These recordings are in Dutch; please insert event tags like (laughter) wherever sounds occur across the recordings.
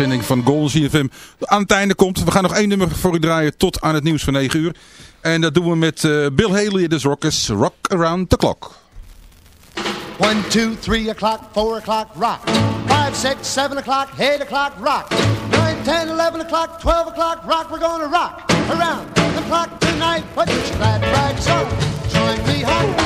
Zending van Golden CFM aan het einde komt. We gaan nog één nummer voor u draaien tot aan het nieuws van 9 uur. En dat doen we met uh, Bill Haley de Rockers Rock Around the Clock. 1, 2, 3 o'clock, 4 o'clock, rock. 5, 6, 7 o'clock, 8 o'clock, rock. 9, 10, 11 o'clock, 12 o'clock, rock. We're gonna rock around the clock tonight. Put your glad rags on. Join me home.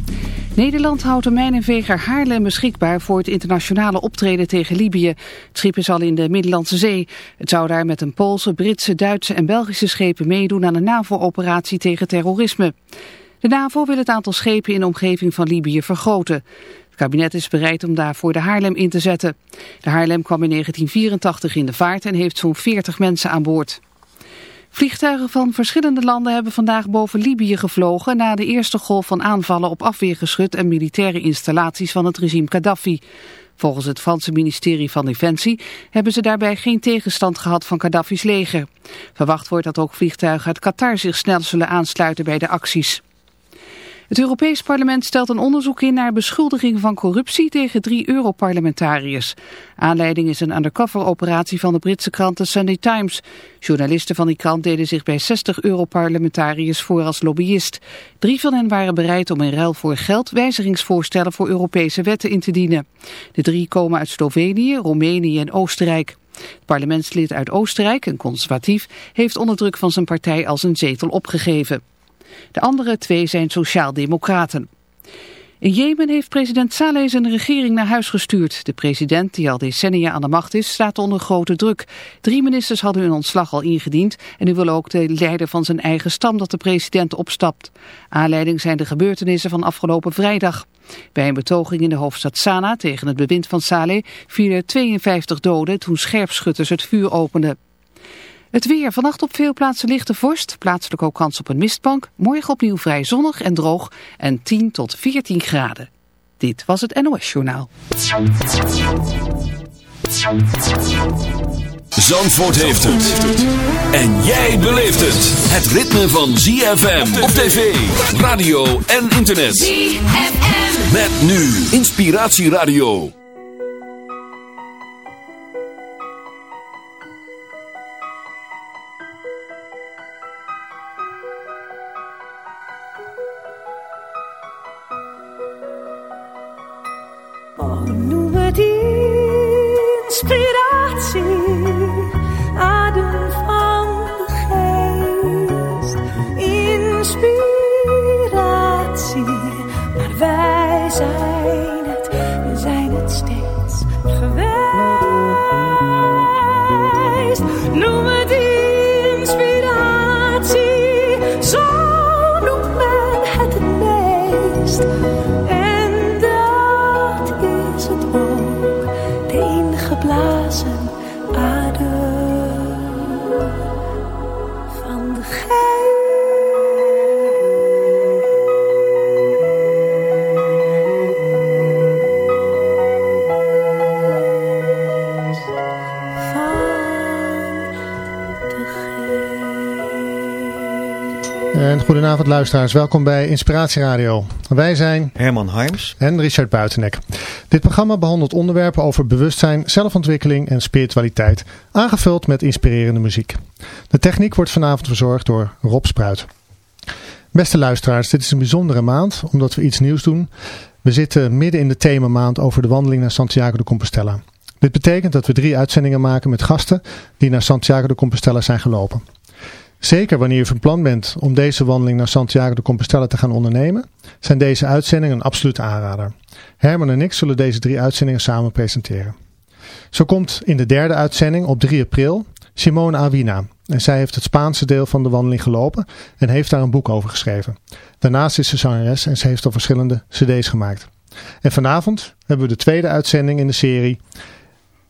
Nederland houdt de mijnenveger Haarlem beschikbaar voor het internationale optreden tegen Libië. Het schip is al in de Middellandse Zee. Het zou daar met een Poolse, Britse, Duitse en Belgische schepen meedoen aan een NAVO-operatie tegen terrorisme. De NAVO wil het aantal schepen in de omgeving van Libië vergroten. Het kabinet is bereid om daarvoor de Haarlem in te zetten. De Haarlem kwam in 1984 in de vaart en heeft zo'n 40 mensen aan boord. Vliegtuigen van verschillende landen hebben vandaag boven Libië gevlogen na de eerste golf van aanvallen op afweergeschut en militaire installaties van het regime Gaddafi. Volgens het Franse ministerie van Defensie hebben ze daarbij geen tegenstand gehad van Gaddafi's leger. Verwacht wordt dat ook vliegtuigen uit Qatar zich snel zullen aansluiten bij de acties. Het Europees Parlement stelt een onderzoek in naar beschuldigingen van corruptie tegen drie Europarlementariërs. Aanleiding is een undercover-operatie van de Britse krant The Sunday Times. Journalisten van die krant deden zich bij 60 Europarlementariërs voor als lobbyist. Drie van hen waren bereid om in ruil voor geld wijzigingsvoorstellen voor Europese wetten in te dienen. De drie komen uit Slovenië, Roemenië en Oostenrijk. Het parlementslid uit Oostenrijk, een conservatief, heeft onder druk van zijn partij als een zetel opgegeven. De andere twee zijn sociaaldemocraten. In Jemen heeft president Saleh zijn regering naar huis gestuurd. De president, die al decennia aan de macht is, staat onder grote druk. Drie ministers hadden hun ontslag al ingediend en nu wil ook de leider van zijn eigen stam dat de president opstapt. Aanleiding zijn de gebeurtenissen van afgelopen vrijdag. Bij een betoging in de hoofdstad Sanaa tegen het bewind van Saleh vielen 52 doden toen scherpschutters het vuur openden. Het weer. Vannacht op veel plaatsen lichte vorst. Plaatselijk ook kans op een mistbank. Morgen opnieuw vrij zonnig en droog. En 10 tot 14 graden. Dit was het NOS Journaal. Zandvoort heeft het. En jij beleeft het. Het ritme van ZFM op tv, radio en internet. ZFM. Met nu Inspiratieradio. Inspiratie, adem van de geest. Inspiratie, goedenavond luisteraars, welkom bij Inspiratie Radio. Wij zijn Herman Harms. en Richard Buitenek. Dit programma behandelt onderwerpen over bewustzijn, zelfontwikkeling en spiritualiteit, aangevuld met inspirerende muziek. De techniek wordt vanavond verzorgd door Rob Spruit. Beste luisteraars, dit is een bijzondere maand omdat we iets nieuws doen. We zitten midden in de themamaand over de wandeling naar Santiago de Compostela. Dit betekent dat we drie uitzendingen maken met gasten die naar Santiago de Compostela zijn gelopen. Zeker wanneer je van plan bent om deze wandeling naar Santiago de Compostela te gaan ondernemen, zijn deze uitzendingen een absolute aanrader. Herman en ik zullen deze drie uitzendingen samen presenteren. Zo komt in de derde uitzending op 3 april Simone Awina. En zij heeft het Spaanse deel van de wandeling gelopen en heeft daar een boek over geschreven. Daarnaast is ze zangeres en ze heeft al verschillende cd's gemaakt. En vanavond hebben we de tweede uitzending in de serie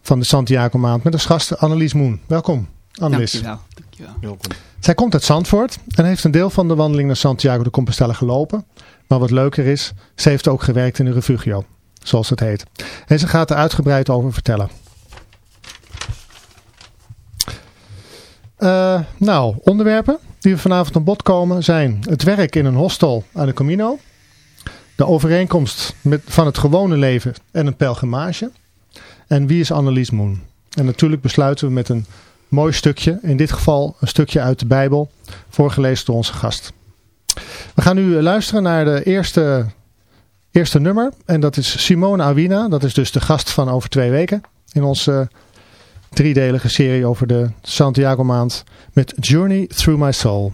van de Santiago maand met als gast Annelies Moen. Welkom Annelies. Dankjewel. Dankjewel. Welkom. Zij komt uit Zandvoort en heeft een deel van de wandeling naar Santiago de Compostela gelopen. Maar wat leuker is, ze heeft ook gewerkt in een refugio, zoals het heet. En ze gaat er uitgebreid over vertellen. Eh, nou, onderwerpen die we vanavond aan bod komen zijn het werk in een hostel aan de Camino. De overeenkomst met, van het gewone leven en een pelgrimage. En wie is Annelies Moen? En natuurlijk besluiten we met een mooi stukje. In dit geval een stukje uit de Bijbel. Voorgelezen door onze gast. We gaan nu luisteren naar de eerste, eerste nummer. En dat is Simone Awina. Dat is dus de gast van over twee weken. In onze driedelige serie over de Santiago maand. Met Journey Through My Soul.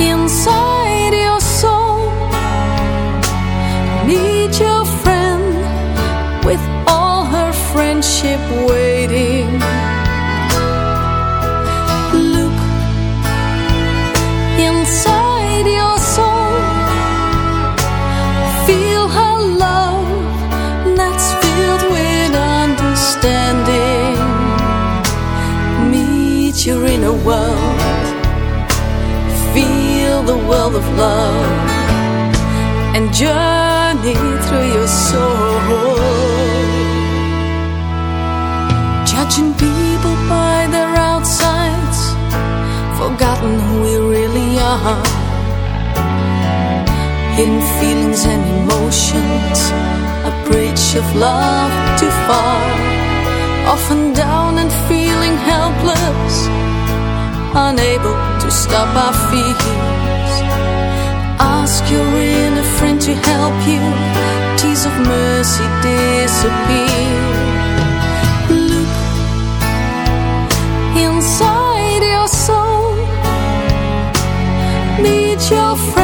Inside your soul. Meet your friend with all her friendship waiting. Look inside your soul. Feel her love that's filled with understanding. Meet your inner world the world of love and journey through your soul. Judging people by their outsides, forgotten who we really are. Hidden feelings and emotions, a bridge of love too far. Often down and feeling helpless unable to stop our fears. Ask your inner friend to help you. Tears of mercy disappear. Look inside your soul. Meet your friend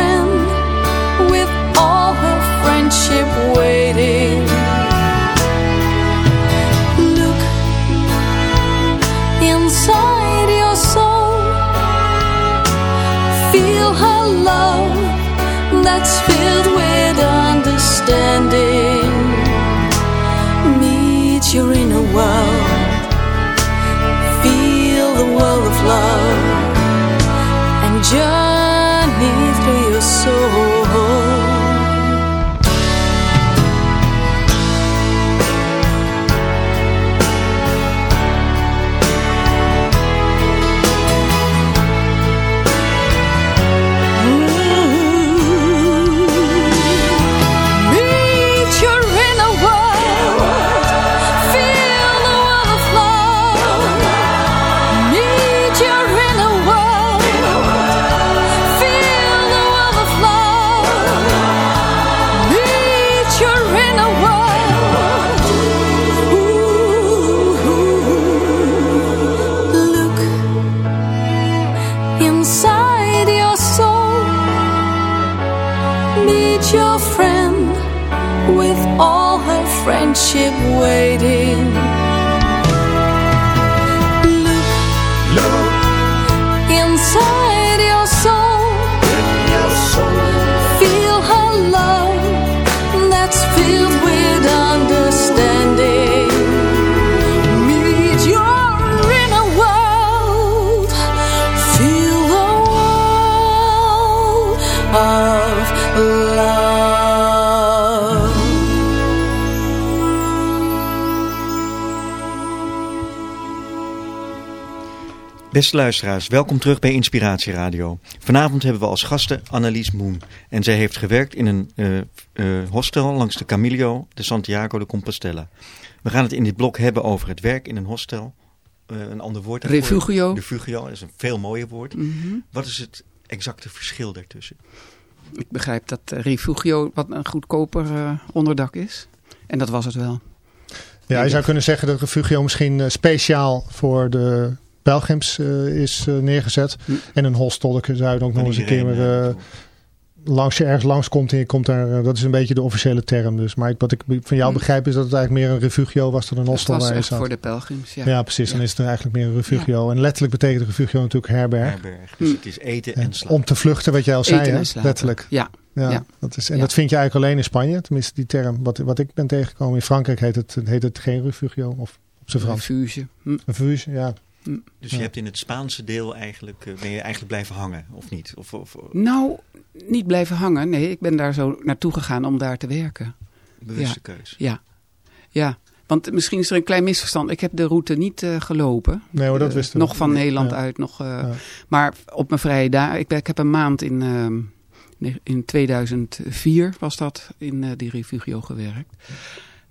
ship waiting. Beste luisteraars, welkom terug bij Inspiratie Radio. Vanavond hebben we als gasten Annelies Moen. En zij heeft gewerkt in een eh, eh, hostel langs de Camillo de Santiago de Compostela. We gaan het in dit blok hebben over het werk in een hostel. Eh, een ander woord daarvoor. Refugio. Refugio is een veel mooier woord. Mhm. Wat is het exacte verschil daartussen? Ik begrijp dat Refugio wat een goedkoper onderdak is. En dat was het wel. Ja, je zou kunnen zeggen dat Refugio misschien speciaal voor de pelgrims eh, is eh, neergezet. En een hostel, daar zou je ook nog eens een keer eh, eh, langs je ergens langs komt en je komt daar, eh, dat is een beetje de officiële term. Dus. Maar ik- wat ik van jou Hm. begrijp is dat het eigenlijk meer een refugio was dan een hostel was waar je echt zat. voor de pelgrims. Ja, Ja, precies. Dan is het eigenlijk meer een refugio. En letterlijk betekent refugio natuurlijk herberg. herberg. Dus Hm. het is eten En en slapen. om te vluchten, wat jij al zei, Eten hè? en slapen. letterlijk. Ja, Ja, Ja. Dat is, en Ja. dat vind je eigenlijk alleen in Spanje. Tenminste, die term, wat, wat ik ben tegengekomen. In Frankrijk heet het, heet het geen refugio. Of op zijn Frans. refuge. Hm. Refuge, ja. Dus je hebt in het Spaanse deel eigenlijk, eh, ben je eigenlijk blijven hangen, of niet? Of, of of Nou, niet blijven hangen. Nee, ik ben daar zo naartoe gegaan om daar te werken. bewuste keus? Ja, ja. Want misschien is er een klein misverstand. Ik heb de route niet eh, gelopen. Nee hoor, dat Eh, wisten we. Nog van Nederland Ja. uit. Nog, eh, Ja. Maar op mijn vrije dagen. Ik, ik heb een maand in, ehm, in 2004 was dat in eh, die refugio gewerkt.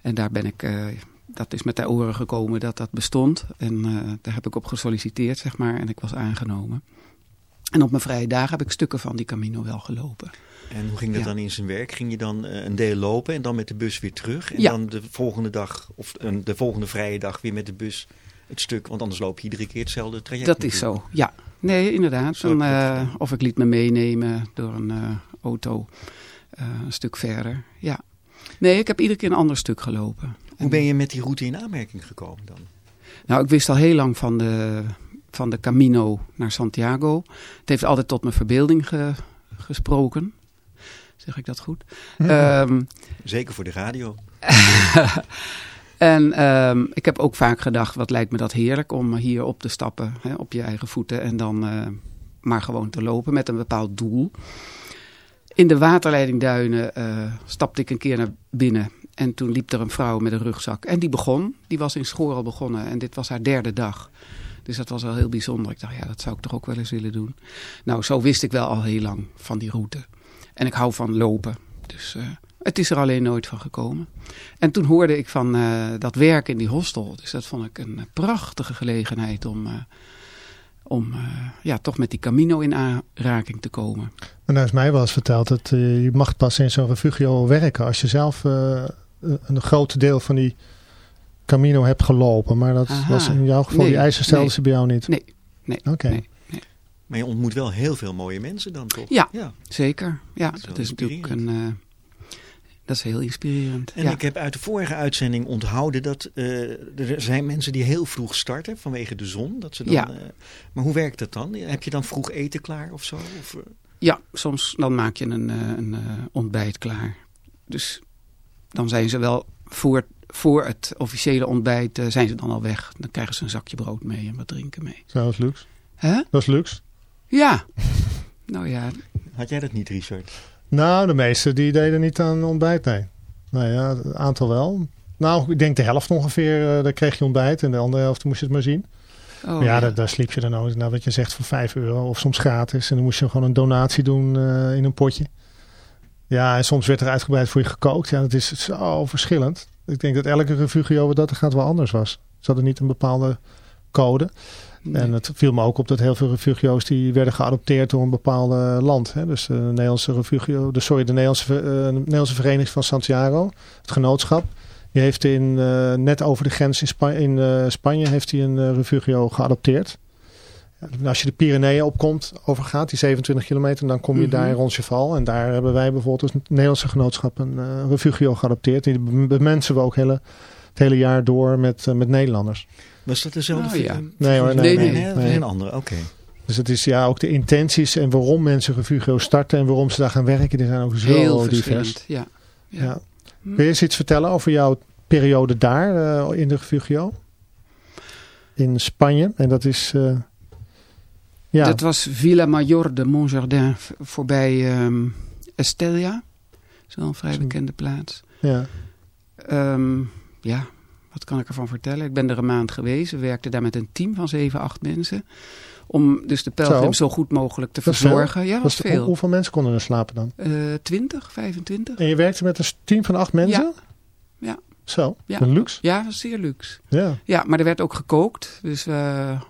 En daar ben ik, eh, dat is met de oren gekomen dat dat bestond. En eh, daar heb ik op gesolliciteerd, zeg maar. En ik was aangenomen. En op mijn vrije dagen heb ik stukken van die Camino wel gelopen. En hoe ging dat Ja. dan in zijn werk? Ging je dan eh, een deel lopen en dan met de bus weer terug? En Ja. dan de volgende dag, of de volgende vrije dag weer met de bus het stuk? Want anders loop je iedere keer hetzelfde traject. Dat is zo, ja. Nee, inderdaad. Dan, eh, of ik liet me meenemen door een auto een stuk verder. Ja. Nee, ik heb iedere keer een ander stuk gelopen. Hoe ben je met die route in aanmerking gekomen dan? Nou, ik wist al heel lang van de, van de Camino naar Santiago. Het heeft altijd tot mijn verbeelding ge- gesproken. Zeg ik dat goed? Ehm, Zeker voor de radio. (laughs) en ehm, ik heb ook vaak gedacht, wat lijkt me dat heerlijk om hier op te stappen, hè, op je eigen voeten en dan eh, maar gewoon te lopen met een bepaald doel. In de waterleidingduinen eh, stapte ik een keer naar binnen en toen liep er een vrouw met een rugzak en die begon, die was in Schoor al begonnen en dit was haar derde dag. Dus dat was wel heel bijzonder. Ik dacht, ja, dat zou ik toch ook wel eens willen doen. Nou, zo wist ik wel al heel lang van die route. En ik hou van lopen. Dus eh, het is er alleen nooit van gekomen. En toen hoorde ik van eh, dat werk in die hostel. Dus dat vond ik een prachtige gelegenheid om, om eh, ja, toch met die Camino in aanraking te komen. En nou is mij wel eens verteld dat eh, je mag pas in zo'n refugio werken als je zelf eh, een groot deel van die Camino hebt gelopen. Maar dat Aha. was in jouw geval, Nee, die eisen stelden nee. ze bij jou niet. Nee, nee, Oké. nee. Maar je ontmoet wel heel veel mooie mensen dan toch? Ja. ja. zeker. Ja, Dat is dat is natuurlijk een... dat is heel inspirerend. En ja. ik heb uit de vorige uitzending onthouden dat eh, er zijn mensen die heel vroeg starten vanwege de zon. Dat ze dan, Ja. eh, maar hoe werkt dat dan? Heb je dan vroeg eten klaar of zo? Of, eh, Ja, soms dan maak je een, eh, een ontbijt klaar. Dus dan zijn ze wel voor, voor het officiële ontbijt eh, zijn ze dan al weg. Dan krijgen ze een zakje brood mee en wat drinken mee. Zo, dat is luxe. Hè? Dat is luxe. Ja. (laughs) nou ja, had jij dat niet, Richard? Nou, de meesten die deden niet aan ontbijt, nee. Nou ja, het aantal wel. Nou, ik denk de helft ongeveer, eh, daar kreeg je ontbijt. En de andere helft moest je het maar zien. oh, Maar ja, Daar, daar sliep je dan ook, nou wat je zegt, voor 5 euro of soms gratis. En dan moest je gewoon een donatie doen eh, in een potje. Ja, en soms werd er uitgebreid voor je gekookt. Ja, dat is zo verschillend. Ik denk dat elke refugio wat dat er gaat wel anders was. Ze hadden niet een bepaalde code. Nee. En het viel me ook op dat heel veel refugio's die werden geadopteerd door een bepaalde land. Hè. Dus de Nederlandse refugio, de, sorry, de Nederlandse, eh, Nederlandse Vereniging van Santiago, het genootschap. Die heeft in, eh, net over de grens in, Spa in eh, Spanje heeft hij een eh, refugio geadopteerd. Als je de Pyreneeën opkomt, overgaat, die 27 kilometer, dan kom je Mhm. daar in Roncesvalles. En daar hebben wij bijvoorbeeld als Nederlandse genootschap een eh, refugio geadopteerd. Die be- bemensen we ook hele, het hele jaar door met, eh, met Nederlanders. Was dat dezelfde ja. film? Nee hoor, nee, Nee, nee. nee, dat is nee. een andere, oké. Dus het is ja ook de intenties en waarom mensen refugio starten en waarom ze daar gaan werken. Die zijn ook zo Heel divers. verschillend. Ja. Ja. Ja. Kun je eens iets vertellen over jouw periode daar eh, in de refugio? In Spanje. En dat is... eh, ja, Dat was Villa Mayor de Montjardin voorbij ehm Estella. Dat is wel een vrij Zo'n- bekende plaats. ja. Ehm, ja, wat kan ik ervan vertellen? Ik ben er een maand geweest. We werkten daar met een team van 7, 8 mensen. Om dus de pelgrims zo, goed mogelijk te verzorgen. Ja, Dat was veel. Hoeveel mensen konden er slapen dan? Eh 20, 25. En je werkte met een team van acht mensen? Ja. Ja. Zo, Ja. een luxe. Ja, was zeer luxe. Ja. Ja, maar er werd ook gekookt. Dus eh,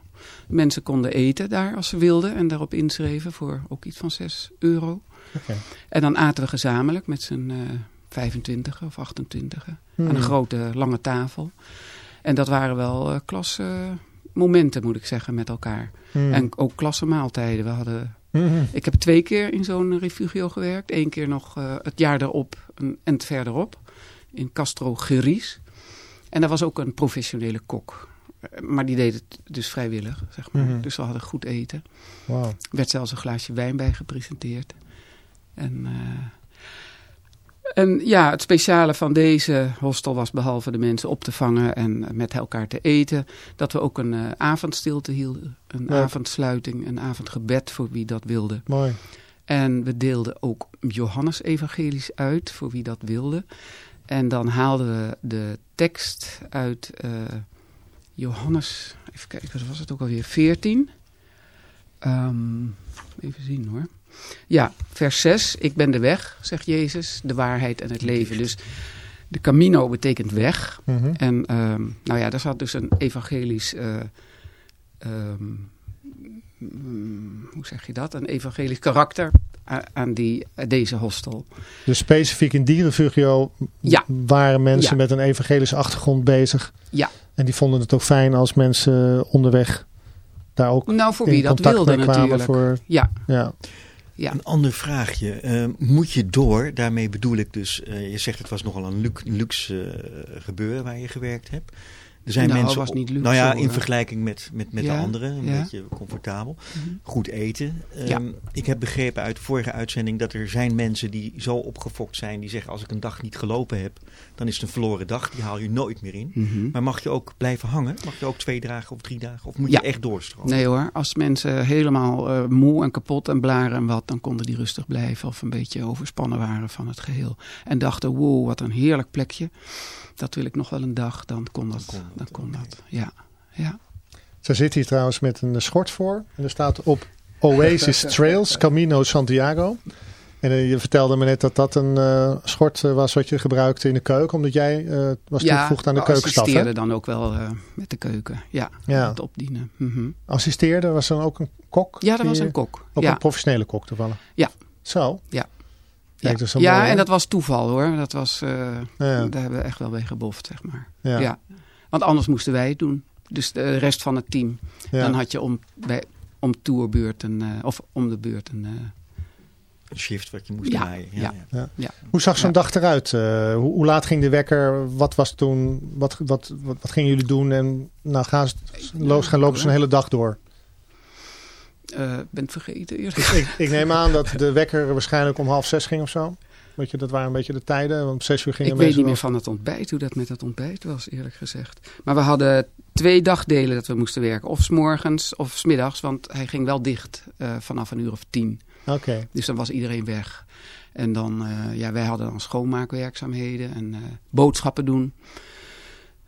mensen konden eten daar als ze wilden. En daarop inschreven voor ook iets van 6 euro. Oké. En dan aten we gezamenlijk met z'n eh 25 of 28 Hmm. aan een grote lange tafel. En dat waren wel eh klasse momenten, moet ik zeggen, met elkaar. Hmm. En ook klasse maaltijden. We hadden, Mhm. ik heb twee keer in zo'n refugio gewerkt. Eén keer nog eh, het jaar erop, een end verderop, in Castro Geries. En daar was ook een professionele kok. Eh, Maar die deed het dus vrijwillig, zeg maar. Dus we hadden goed eten. Er werd zelfs een glaasje wijn bij gepresenteerd. En, en ja, het speciale van deze hostel was behalve de mensen op te vangen en met elkaar te eten, dat we ook een eh, avondstilte hielden. Een Ja. avondsluiting, een avondgebed voor wie dat wilde. Mooi. En we deelden ook Johannes evangelisch uit voor wie dat wilde. En dan haalden we de tekst uit eh, Johannes, even kijken, wat was het ook alweer? 14. Ehm, even zien hoor. Ja, vers 6. Ik ben de weg, zegt Jezus, de waarheid en het leven. Dus de camino betekent weg. Mhm. En ehm, nou ja, daar zat dus een evangelisch, eh, ehm, mm, hoe zeg je dat? Een evangelisch karakter aan die, deze hostel. Dus specifiek in die Ja. waren mensen Ja. met een evangelische achtergrond bezig. Ja. En die vonden het ook fijn als mensen onderweg daar ook Nou, voor in wie dat wilde kwamen. natuurlijk. Voor, Ja, ja. Ja. Een ander vraagje. Eh, moet je door, daarmee bedoel ik dus, eh, je zegt het was nogal een lu- luxe eh, gebeuren waar je gewerkt hebt. Er zijn Nou, mensen, was niet luxe, nou ja, in hoor. vergelijking met, met, met Ja, de anderen, een ja. beetje comfortabel. Mhm. Goed eten. Ja. Ehm, Ik heb begrepen uit de vorige uitzending dat er zijn mensen die zo opgefokt zijn. Die zeggen als ik een dag niet gelopen heb, dan is het een verloren dag. Die haal je nooit meer in. Mhm. Maar mag je ook blijven hangen? Mag je ook twee dagen of drie dagen? Of moet Ja. je echt doorstromen? Nee hoor, als mensen helemaal eh, moe en kapot en blaren en wat, dan konden die rustig blijven of een beetje overspannen waren van het geheel. En dachten, wow, wat een heerlijk plekje. Dat wil ik nog wel een dag, dan kon dat. kon dat, Dan kon oké. dat. Ja, ja. Ze zit hier trouwens met een schort voor. En er staat op Oasis (laughs) Trails, Camino Santiago. En eh, je vertelde me net dat dat een eh, schort eh, was wat je gebruikte in de keuken. Omdat jij was ja, toegevoegd aan de keukenstaf. hè? assisteerden dan ook wel met de keuken. Ja, Ja. het opdienen. Mhm. Assisteerde, was dan ook een kok? Ja, dat was een kok. Ook ja. een professionele kok toevallig? Ja. Zo? Ja. Kijk, ja, dat ja mooi, hè? en dat was toeval hoor. Dat was, Ja. Daar hebben we echt wel bij geboft, zeg maar. Ja. Ja. Want anders moesten wij het doen. Dus de rest van het team. Ja. Dan had je om, bij, om tourbeurt een, of om de beurt een... eh, Een shift wat je moest Ja, draaien. ja. ja. ja. Hoe zag zo'n Ja. dag eruit? Eh, hoe, hoe laat ging de wekker? Wat was toen? Wat, wat, wat, wat gingen jullie doen? En nou gaan ze, lo- gaan lopen ze een hele dag door. Eh, ben het vergeten eerlijk. Dus ik, ik neem aan dat de wekker waarschijnlijk om half zes ging of zo. Weet je, dat waren een beetje de tijden. Want om zes uur gingen Ik weet niet meer van het ontbijt, hoe dat met het ontbijt was, eerlijk gezegd. Maar we hadden twee dagdelen dat we moesten werken. Of 's morgens of 's middags, want hij ging wel dicht eh, vanaf een uur of tien. Dus dan was iedereen weg. En dan, eh, ja, wij hadden dan schoonmaakwerkzaamheden en eh, boodschappen doen.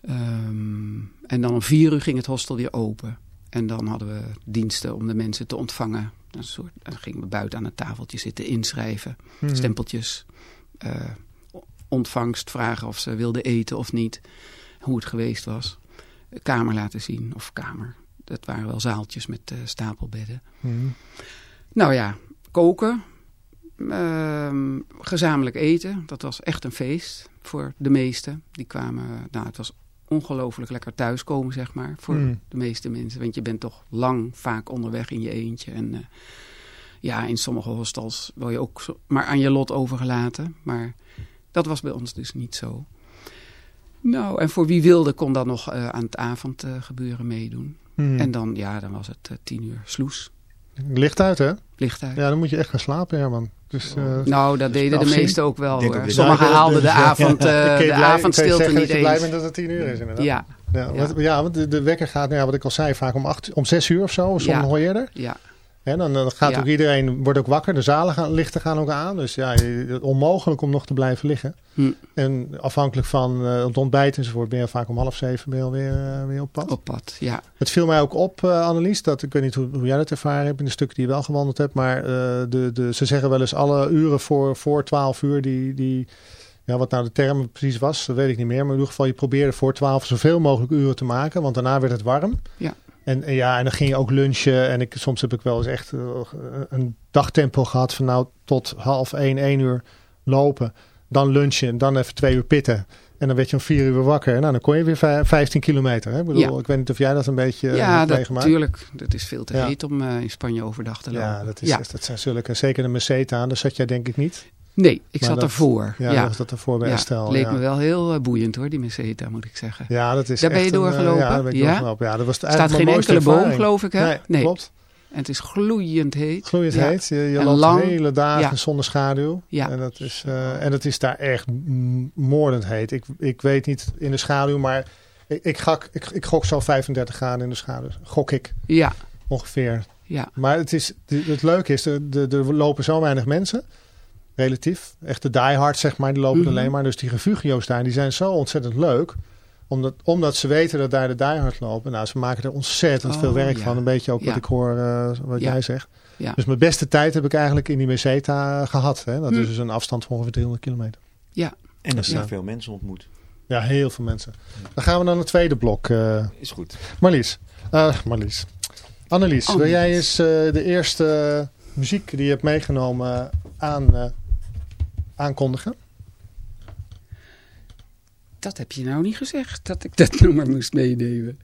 Ehm, en dan om vier uur ging het hostel weer open. En dan hadden we diensten om de mensen te ontvangen. Een soort, dan gingen we buiten aan het tafeltje zitten inschrijven. Hmm. Stempeltjes. eh, ontvangst vragen of ze wilden eten of niet. Hoe het geweest was. Kamer laten zien. Of kamer. Dat waren wel zaaltjes met stapelbedden. Hmm. Nou ja, koken. Ehm, gezamenlijk eten. Dat was echt een feest voor de meesten. Die kwamen, nou het was ongelooflijk lekker thuiskomen, zeg maar, voor Mm. de meeste mensen. Want je bent toch lang vaak onderweg in je eentje. En eh, ja, in sommige hostels word je ook zo- maar aan je lot overgelaten. Maar dat was bij ons dus niet zo. Nou, en voor wie wilde kon dan nog eh, aan het avondgebeuren meedoen. Hmm. En dan, ja, dan was het eh, tien uur sloes, Licht uit, hè? licht uit. Ja, dan moet je echt gaan slapen, Herman. Dus, eh, Nou, dat deden de afzien? meesten ook wel hoor. Sommigen Ja, haalden de, avond, (laughs) eh, Ik je de blij- avondstilte ik niet dat je blij eens. bent dat het tien uur is, inderdaad. Ja, Ja, Ja. want, ja, want de, de wekker gaat, nou ja, wat ik al zei, vaak om, acht, om zes uur of zo, soms Ja. nog eerder. ja, En dan, dan gaat Ja. ook iedereen wordt ook wakker, de zalen gaan, lichten gaan ook aan. Dus ja, onmogelijk om nog te blijven liggen. Hm. En afhankelijk van eh, het ontbijt enzovoort, ben je vaak om half zeven ben je alweer eh, weer op pad. op pad. Ja, Het viel mij ook op, eh Annelies, dat ik weet niet hoe, hoe jij dat ervaren hebt in de stukken die je wel gewandeld hebt, maar de, de, ze zeggen wel eens alle uren voor, voor 12 uur, die, die, ja, wat nou de term precies was, dat weet ik niet meer, maar in ieder geval je probeerde voor 12 zoveel mogelijk uren te maken, want daarna werd het warm. Ja. En, en ja, en dan ging je ook lunchen en ik, soms heb ik wel eens echt eh, een dagtempo gehad van nou tot half 1, 1 uur lopen, dan lunchen en dan even twee uur pitten. En dan werd je om vier uur wakker. Nou, dan kon je weer vij- 15 kilometer. Hè? Ik, bedoel, Ja. ik weet niet of jij dat een beetje eh, ja hebt meegemaakt. natuurlijk. Dat is veel te Ja. heet om eh, in Spanje overdag te lopen. Ja, dat, is, ja. dat zijn zulke. Zeker de Meseta, daar zat jij denk ik niet. Nee, ik Maar zat ervoor. Ja, Ja, dat was dat ervoor bij Ja, leek ja. me wel heel eh, boeiend hoor, die Meseta moet ik zeggen. Ja, dat is Daar ben je een, eh, doorgelopen? ja, daar ben ik Ja? doorgelopen. Ja, dat was Er staat geen enkele boom geloof ik hè? Nee, klopt. En het is gloeiend heet. Gloeiend heet. Je, je loopt lang. hele dagen zonder schaduw. Ja. En, dat is, eh, en het is daar echt moordend heet. Ik, ik weet niet in de schaduw, maar ik, ik, gok, ik, ik gok zo 35 graden in de schaduw. Gok ik Ja, ongeveer. ja, Maar het, is, het leuke is, er, er lopen zo weinig mensen. Relatief. Echt de diehards, zeg maar, die lopen Mhm. alleen maar. Dus die refugio's daar, die zijn zo ontzettend leuk. Omdat, omdat ze weten dat daar de diehards lopen. Nou, ze maken er ontzettend Oh, veel werk ja. van. Een beetje ook wat ik hoor, eh, wat Ja. jij zegt. Ja. Dus mijn beste tijd heb ik eigenlijk in die Meseta gehad. Hè? Dat Hm. is dus een afstand van ongeveer 300 kilometer. ja. En er zijn Ja. veel mensen ontmoet. Ja, heel veel mensen. Dan gaan we naar het tweede blok. eh, Is goed. Marlies. Eh, Marlies. Annelies, wil jij eens eh, de eerste muziek die je hebt meegenomen aan, eh, aankondigen? Dat heb je nou niet gezegd, dat ik dat (laughs) nummer moest meenemen.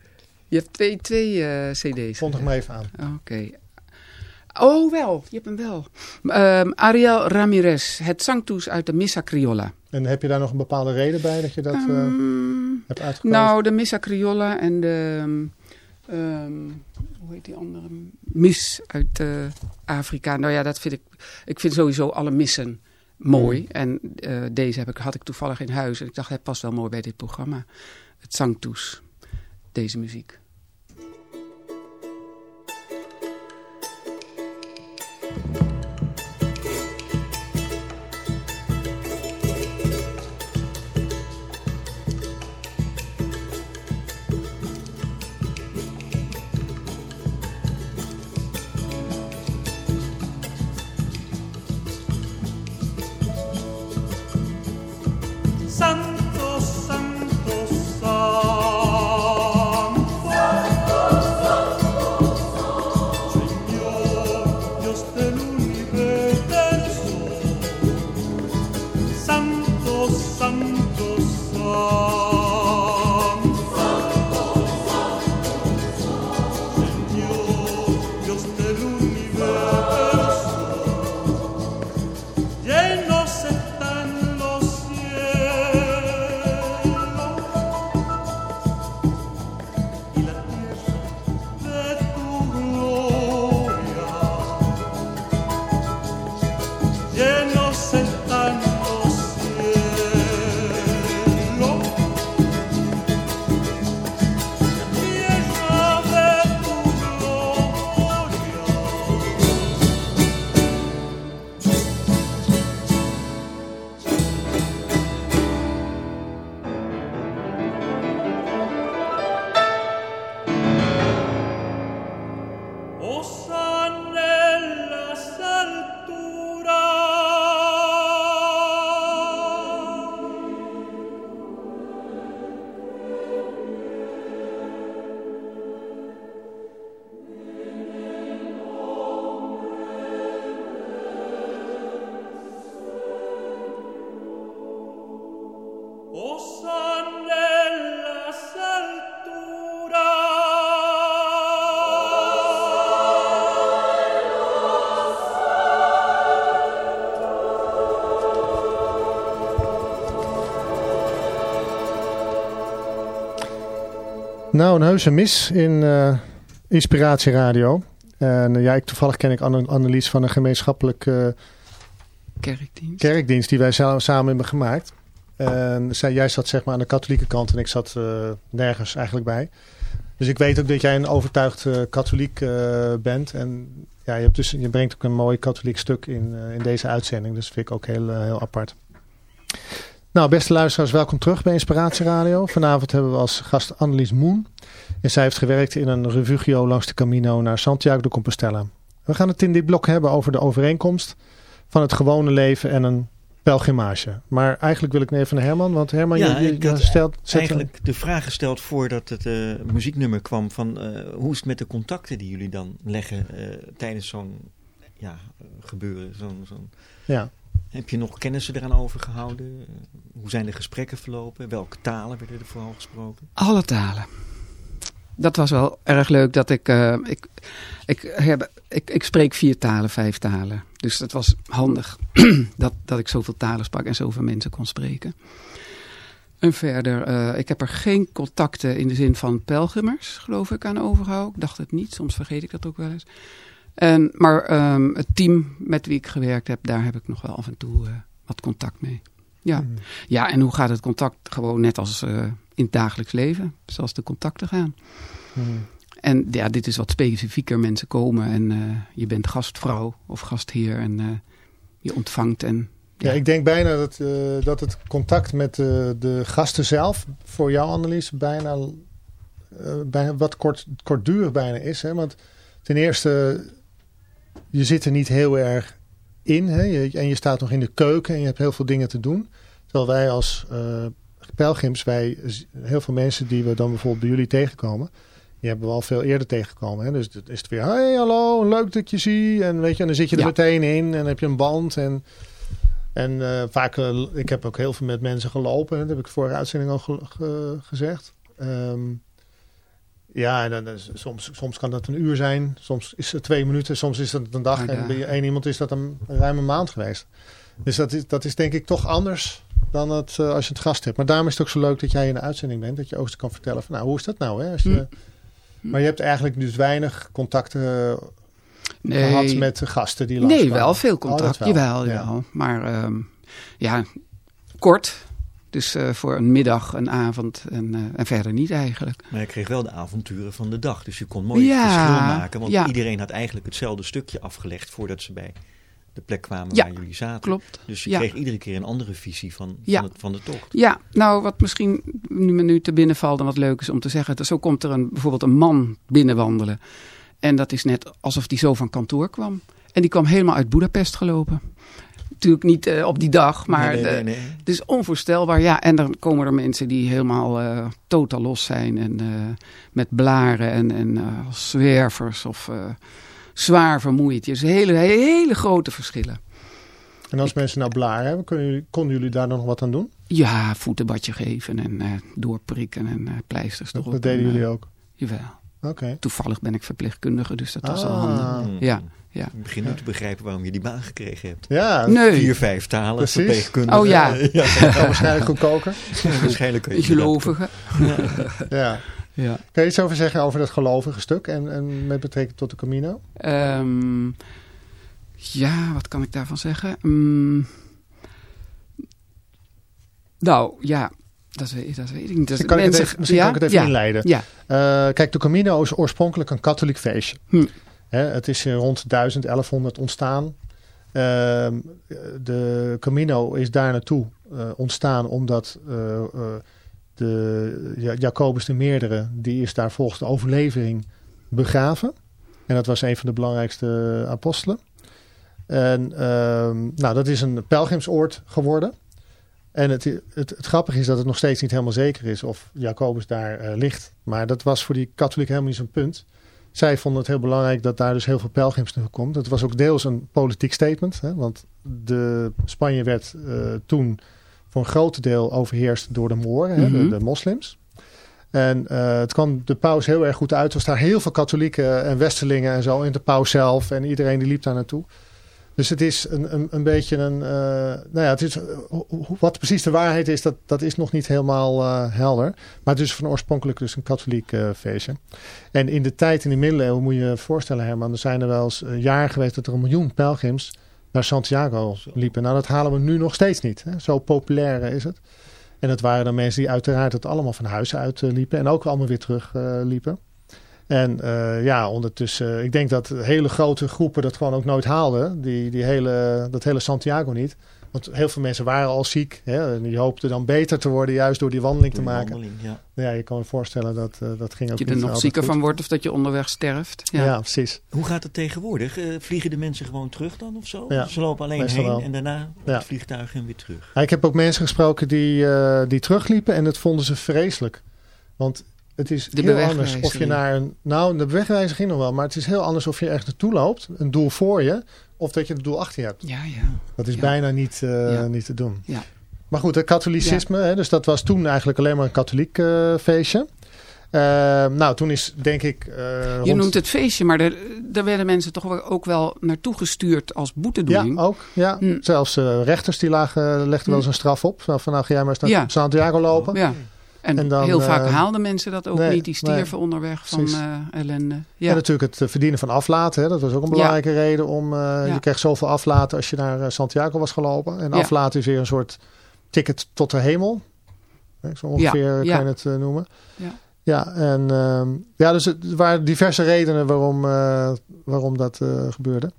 Je hebt twee, twee eh, cd's. Kondig maar even aan. Oké. Oh, wel. Je hebt hem wel. Ehm, Ariel Ramirez, het zangtoes uit de Missa Criolla. En heb je daar nog een bepaalde reden bij dat je dat eh, Ehm, hebt uitgekozen? nou, de Missa Criolla en de... ehm, hoe heet die andere? Mis uit eh, Afrika. Nou ja, dat vind ik... Ik vind sowieso alle missen mooi. Mm. En eh, deze heb ik, had ik toevallig in huis. En ik dacht, hij past wel mooi bij dit programma. Het zangtoes. Deze muziek. Nou, een heuse mis in eh Inspiratie Radio. En eh, ja, ik, toevallig ken ik Anne- Annelies van een gemeenschappelijke Kerkdienst. kerkdienst die wij samen hebben gemaakt. En zij, jij zat zeg maar aan de katholieke kant en ik zat eh, nergens eigenlijk bij. Dus ik weet ook dat jij een overtuigd eh, katholiek eh, bent. En ja, je, hebt dus, je brengt ook een mooi katholiek stuk in, eh, in deze uitzending. Dus dat vind ik ook heel, eh, heel apart. Nou, beste luisteraars, welkom terug bij Inspiratie Radio. Vanavond hebben we als gast Annelies Moen. En zij heeft gewerkt in een refugio langs de Camino naar Santiago de Compostela. We gaan het in dit blok hebben over de overeenkomst van het gewone leven en een pelgrimage. Maar eigenlijk wil ik nu even naar Herman, want Herman, Ja, je, stelt... Eigenlijk de vraag gesteld voordat het eh, muzieknummer kwam van eh, hoe is het met de contacten die jullie dan leggen eh, tijdens zo'n ja, gebeuren? Zo'n, zo'n... Ja. Heb je nog kennissen eraan overgehouden? Eh, hoe zijn de gesprekken verlopen? Welke talen werden er vooral gesproken? Alle talen. Dat was wel erg leuk dat ik, eh, ik, ik, heb, ik, ik spreek vier talen, vijf talen. Dus het was handig (clears throat) dat, dat ik zoveel talen sprak en zoveel mensen kon spreken. En verder, eh, ik heb er geen contacten in de zin van pelgrimers, geloof ik, aan overgehouden. Ik dacht het niet, soms vergeet ik dat ook wel eens. En, maar ehm, het team met wie ik gewerkt heb, daar heb ik nog wel af en toe eh, wat contact mee. Ja. Hmm. ja, en hoe gaat het contact? Gewoon net als eh, in het dagelijks leven, zoals de contacten gaan. Hmm. En ja, dit is wat specifieker. Mensen komen en eh, je bent gastvrouw of gastheer en je ontvangt. En, Ja, ik denk bijna dat, dat het contact met de gasten zelf voor jou, Annelies, bijna, bijna wat kort, kortdurig bijna is. Hè? Want ten eerste, je zit er niet heel erg in. Hè? Je- en je staat nog in de keuken en je hebt heel veel dingen te doen. Terwijl wij als eh, pelgrims, wij, heel veel mensen die we dan bijvoorbeeld bij jullie tegenkomen, die hebben we al veel eerder tegengekomen. Hè? Dus het is het weer, hey hallo, leuk dat je zie. En, weet je, en dan zit je er Ja. meteen in en dan heb je een band. En, en eh, vaak, eh, ik heb ook heel veel met mensen gelopen. hè. Dat heb ik vorige uitzending al ge- ge- gezegd. Ehm, ja, en dan, soms, soms kan dat een uur zijn. Soms is het twee minuten. Soms is dat een dag. En bij één iemand is dat een, een ruime maand geweest. Dus dat is, dat is denk ik toch anders dan het, eh, als je het gast hebt. Maar daarom is het ook zo leuk dat jij in de uitzending bent. Dat je ook kan vertellen van nou, hoe is dat nou? Hè? Als je, Hm. Maar je hebt eigenlijk dus weinig contacten nee, gehad met de gasten die nee, langskwamen. wel veel Oh, contact. wel. Jawel, Ja. jawel. Maar ehm, ja, kort. Dus eh, voor een middag, een avond en, eh, en verder niet eigenlijk. Maar je kreeg wel de avonturen van de dag. Dus je kon mooi Ja, het verschil maken. Want ja. iedereen had eigenlijk hetzelfde stukje afgelegd voordat ze bij de plek kwamen Ja, waar jullie zaten. Klopt. Dus je kreeg iedere keer een andere visie van, van, het, van de tocht. Ja, nou wat misschien nu me nu te binnen valt en wat leuk is om te zeggen. Zo komt er een, bijvoorbeeld een man binnenwandelen. En dat is net alsof die zo van kantoor kwam. En die kwam helemaal uit Budapest gelopen. Natuurlijk niet eh, op die dag, maar nee, nee, de- nee, nee. het is onvoorstelbaar. Ja, en dan komen er mensen die helemaal eh, totaal los zijn. En eh, met blaren en, en zwervers of zwaar vermoeid. Dus hele, hele grote verschillen. En als mensen nou blaar hebben, kunnen jullie, konden jullie daar nog wat aan doen? Ja, voetenbadje geven en doorprikken en pleisters Dat, erop. dat deden En, jullie ook? Jawel. Oké. Toevallig ben ik verpleegkundige, dus dat was al Ah. handig. Mm. Ja, ja. Ik begin nu te begrijpen waarom je die baan gekregen hebt. Ja, Nee, Vier, vijf talen, Precies. verpleegkundige. Oh ja. (laughs) ja waarschijnlijk (laughs) goedkoper. waarschijnlijk kun je een gelovige. (laughs) Ja. Ja. Kun je iets over zeggen over dat gelovige stuk en, en met betrekking tot de Camino? Ehm, ja, wat kan ik daarvan zeggen? Mm, nou, ja, dat weet, dat weet ik niet. Dat Misschien kan, ik het mensen- even, misschien ja? kan ik het even ja, inleiden. Ja, Eh, kijk, de Camino is oorspronkelijk een katholiek feestje. Hm. Hè, het is rond 1000, 1100 ontstaan. Ehm, de Camino is daar naartoe eh, ontstaan omdat eh, de Ja- Jacobus de Meerdere, die is daar volgens de overlevering begraven. En dat was een van de belangrijkste apostelen. En ehm, nou, dat is een pelgrimsoord geworden. En het, het, grappige is dat het nog steeds niet helemaal zeker is of Jacobus daar ligt. Maar dat was voor die katholiek helemaal niet zo'n punt. Zij vonden het heel belangrijk dat daar dus heel veel pelgrims naartoe komt. Dat was ook deels een politiek statement. Hè, want de Spanje werd eh, toen voor een groot deel overheerst door de Mooren, hè, Mhm. de, de moslims. En eh, het kwam de paus heel erg goed uit. Er was daar heel veel katholieken en westerlingen en zo. En de paus zelf en iedereen die liep daar naartoe. Dus het is een, een, een beetje een. eh, nou ja, het wat precies de waarheid is, dat, dat is nog niet helemaal eh, helder. Maar het is van oorspronkelijk dus een katholiek eh, feestje. En in de tijd, in de middeleeuwen, moet je je voorstellen, Herman. Er zijn er wel eens een jaar geweest dat er een miljoen pelgrims naar Santiago liepen. Nou, dat halen we nu nog steeds niet. Hè? Zo populair is het. En dat waren dan mensen die uiteraard het allemaal van huis uit liepen. En ook allemaal weer terug liepen. En eh, ja, ondertussen, ik denk dat hele grote groepen dat gewoon ook nooit haalden. Die, die hele, dat hele Santiago niet. Want heel veel mensen waren al ziek. Hè, en die hoopten dan beter te worden juist door die wandeling te Door die maken. wandeling, ja. Ja, je kan je voorstellen dat eh, dat ging ook Dat je er nog zieker goed. van wordt of dat je onderweg sterft. Ja, Ja. precies. Hoe gaat het tegenwoordig? Eh, vliegen de mensen gewoon terug dan of zo? Ja, Ze lopen alleen heen wel. en daarna op Ja. het vliegtuig en weer terug. Ja, ik heb ook mensen gesproken die, eh, die terugliepen en dat vonden ze vreselijk. Want het is De heel anders of je naar een... Nou, de bewegwijzer ging nog wel, maar het is heel anders of je ergens naartoe loopt, een doel voor je, of dat je het doel achter je hebt. Ja, ja. Dat is Ja. bijna niet, eh, Ja. niet te doen. Ja. Maar goed, het katholicisme, hè, dus dat was toen eigenlijk alleen maar een katholiek eh, feestje. Eh, nou, toen is denk ik... eh, Je rond- noemt het feestje, maar er, daar werden mensen toch ook wel naartoe gestuurd als Ja, boetedoening. ook. Ja. Hm. Zelfs rechters die lagen, legden wel eens een straf op. Van, van nou ga jij maar eens naar Ja. Santiago lopen. Ja. En, En dan, heel vaak eh, haalden mensen dat ook nee, niet. Die stierven onderweg van eh, ellende. En Ja. natuurlijk het eh, verdienen van aflaten. Hè. Dat was ook een belangrijke reden om... Ja. Je kreeg zoveel aflaten als je naar Santiago was gelopen. En aflaten is weer een soort ticket tot de hemel. Hè, Zo ongeveer kan je het noemen. Ja. Ja, en ehm, ja, dus er waren diverse redenen waarom, waarom dat gebeurde.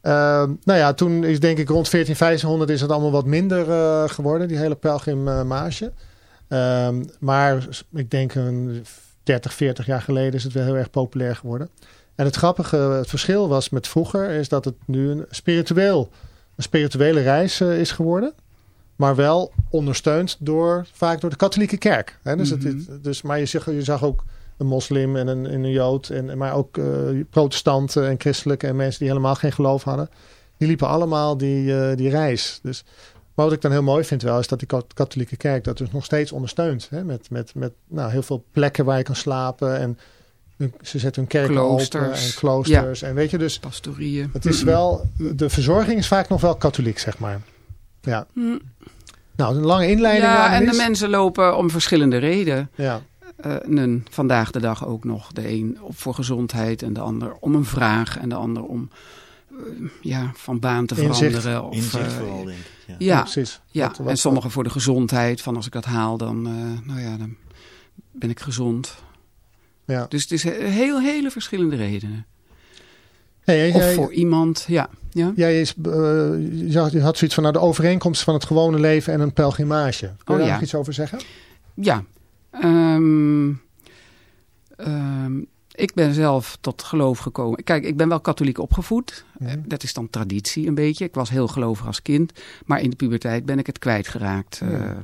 Ehm, nou ja, toen is denk ik rond 14, 1500 is het allemaal wat minder geworden, die hele pelgrimage. Ehm maar ik denk een 30, 40 jaar geleden is het weer heel erg populair geworden. En het grappige, het verschil was met vroeger, is dat het nu een spiritueel, een spirituele reis eh, is geworden. Maar wel ondersteund door, vaak door de katholieke kerk. Hè? Dus Mhm. het- dus, maar je zag, je zag ook een moslim en een, en een jood. En, maar ook eh, protestanten en christelijke en mensen die helemaal geen geloof hadden. Die liepen allemaal die, eh, die reis. Dus, maar wat ik dan heel mooi vind wel, is dat die kat- katholieke kerk dat dus nog steeds ondersteunt. Hè? Met, met, met nou, heel veel plekken waar je kan slapen. En ze zetten hun kerken open Kloosters. en kloosters. En weet je, dus Pastorieën. het is wel, de verzorging is vaak nog wel katholiek, zeg maar. Ja. Hm. Nou, een lange inleiding. Ja, en de mensen lopen om verschillende redenen. Ja, eh, vandaag de dag ook nog. De een voor gezondheid en de ander om een vraag. En de ander om ja, van baan te Inzicht. veranderen. Of, Inzicht eh, vooral, denk ik. Ja. ja, ja, precies. ja. Wat- wat- en sommigen voor de gezondheid. Van als ik dat haal, dan, eh, nou ja, dan ben ik gezond. Ja. Dus het is he- heel, hele verschillende redenen. Hey, Of jij, voor iemand, ja. ja. jij is, eh, je had- je had zoiets van nou, de overeenkomst van het gewone leven en een pelgrimage. Kun je Oh, daar ja. nog iets over zeggen? Ja. Ehm, ehm, ik ben zelf tot geloof gekomen. Kijk, ik ben wel katholiek opgevoed. Mhm. Eh, Dat is dan traditie een beetje. Ik was heel gelovig als kind. Maar in de puberteit ben ik het kwijtgeraakt. Ja. Eh,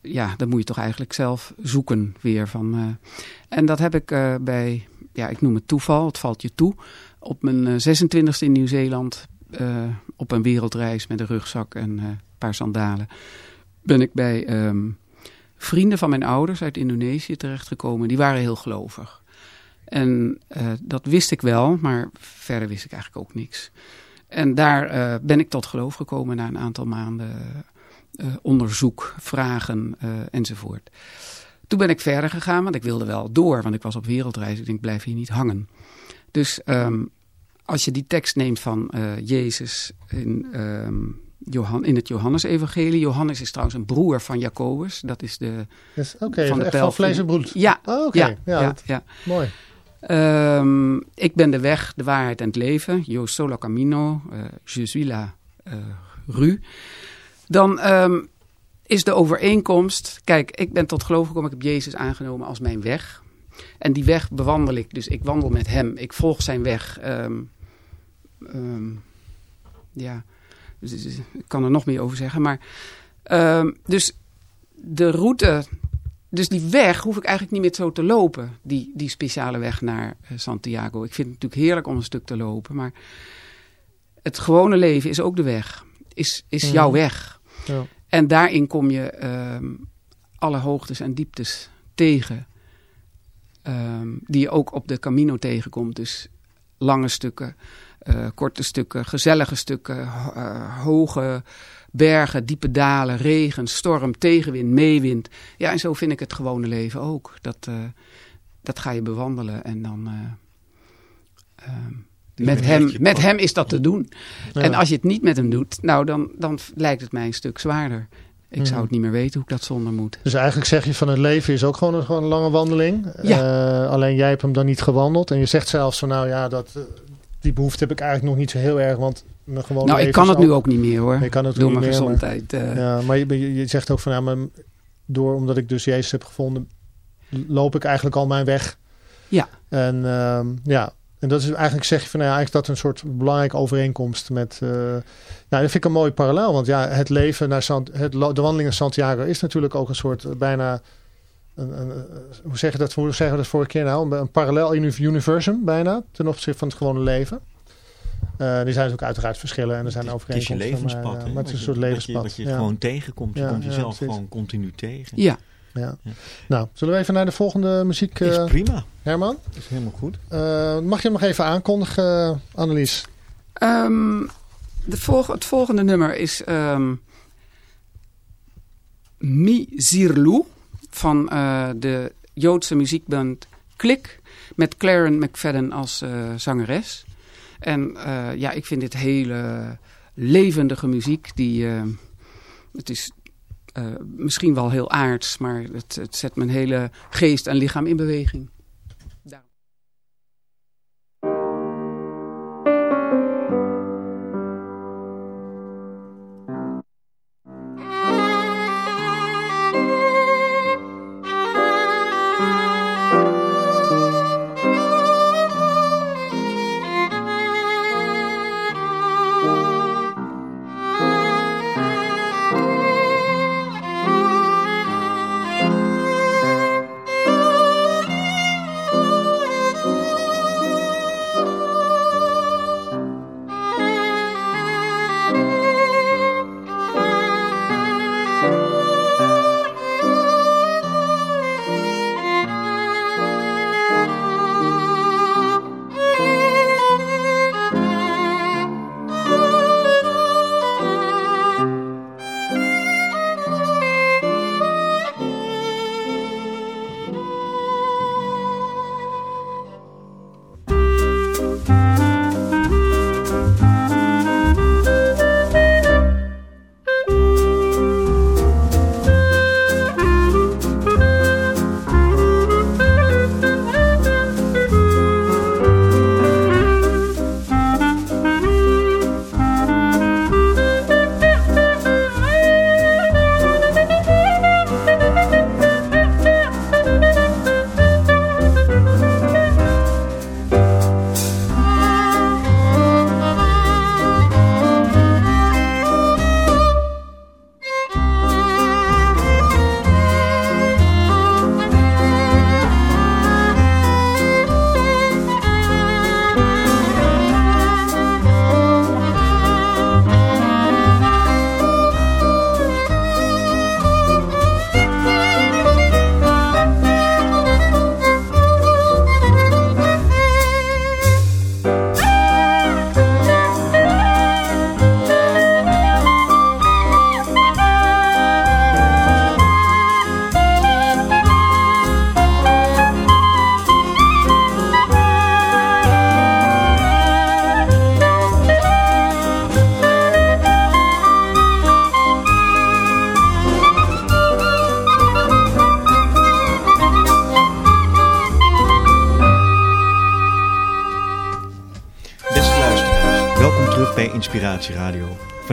ja, dan moet je toch eigenlijk zelf zoeken weer. Van, eh. En dat heb ik bij, ja, ik noem het toeval. Het valt je toe. Op mijn eh, 26e in Nieuw-Zeeland. op een wereldreis met een rugzak en een paar sandalen. Ben ik bij ehm, vrienden van mijn ouders uit Indonesië terechtgekomen. Die waren heel gelovig. En eh, dat wist ik wel, maar verder wist ik eigenlijk ook niks. En daar eh, ben ik tot geloof gekomen na een aantal maanden eh, onderzoek, vragen enzovoort. Toen ben ik verder gegaan, want ik wilde wel door, want ik was op wereldreis. Ik denk, ik blijf hier niet hangen. Dus ehm, als je die tekst neemt van Jezus in, ehm, Johan, in het Johannesevangelie. Johannes is trouwens een broer van Jacobus. Dat is de... Oké, Van de echt van vlees en bloed. Ja, Oh, Oké, ja, ja, ja. mooi. Ehm, ik ben de weg, de waarheid en het leven. Yo el camino, eh, je suis la eh, rue. Dan ehm, is de overeenkomst... Kijk, ik ben tot geloof gekomen. Ik heb Jezus aangenomen als mijn weg. En die weg bewandel ik. Dus ik wandel met hem. Ik volg zijn weg. Ehm, ja, dus, dus, ik kan er nog meer over zeggen. Maar dus de route dus die weg hoef ik eigenlijk niet meer zo te lopen. Die, die speciale weg naar eh, Santiago. Ik vind het natuurlijk heerlijk om een stuk te lopen. Maar het gewone leven is ook de weg. Is, is Mhm. jouw weg. Ja. En daarin kom je ehm, alle hoogtes en dieptes tegen. Ehm, die je ook op de Camino tegenkomt. Dus lange stukken. Eh, korte stukken, gezellige stukken, eh, hoge bergen, diepe dalen, regen, storm, tegenwind, meewind. Ja, en zo vind ik het gewone leven ook. Dat, eh, dat ga je bewandelen en dan... eh, ehm, met, een hem, met hem is dat te doen. Ja. En als je het niet met hem doet, nou dan, dan lijkt het mij een stuk zwaarder. Ik zou het niet meer weten hoe ik dat zonder moet. Dus eigenlijk zeg je van het leven is ook gewoon een, gewoon een lange wandeling. Eh, alleen jij hebt hem dan niet gewandeld. En je zegt zelfs van nou ja, dat, die behoefte heb ik eigenlijk nog niet zo heel erg. Want mijn gewone nou, ik kan het nu ook niet meer hoor. Je kan het Door niet mijn meer, maar- gezondheid. eh. Ja, maar je, je, zegt ook van ja, maar door, omdat ik dus Jezus heb gevonden, loop ik eigenlijk al mijn weg. Ja. En ehm, ja, en dat is eigenlijk zeg je van nou ja, eigenlijk dat een soort belangrijke overeenkomst met. eh, nou, dat vind ik een mooi parallel, want ja, het leven naar Sant, het, de wandeling naar Santiago is natuurlijk ook een soort eh, bijna. Een, een, eh, hoe zeg je dat? Hoe zeggen we dat vorige keer nou? Een, een parallel uni- universum bijna ten opzichte van het gewone leven. Eh, die zijn natuurlijk uiteraard verschillen en er zijn Het is- Het is je overeenkomsten. levenspad. maar, het is een soort levenspad. Wat je, je ja. gewoon tegenkomt. Je Ja, komt jezelf gewoon continu tegen. Ja, Ja. Ja. Nou, zullen we even naar de volgende muziek, is eh, prima. Herman? is helemaal goed. Eh, mag je hem nog even aankondigen, Annelies? Ehm, de volg- het volgende nummer is ehm Mi Zirlu van eh, de Joodse muziekband Klik met Claren McFadden als eh, zangeres. En eh, ja, ik vind dit hele levendige muziek. Die, het is misschien wel heel aards, maar het, het zet mijn hele geest en lichaam in beweging.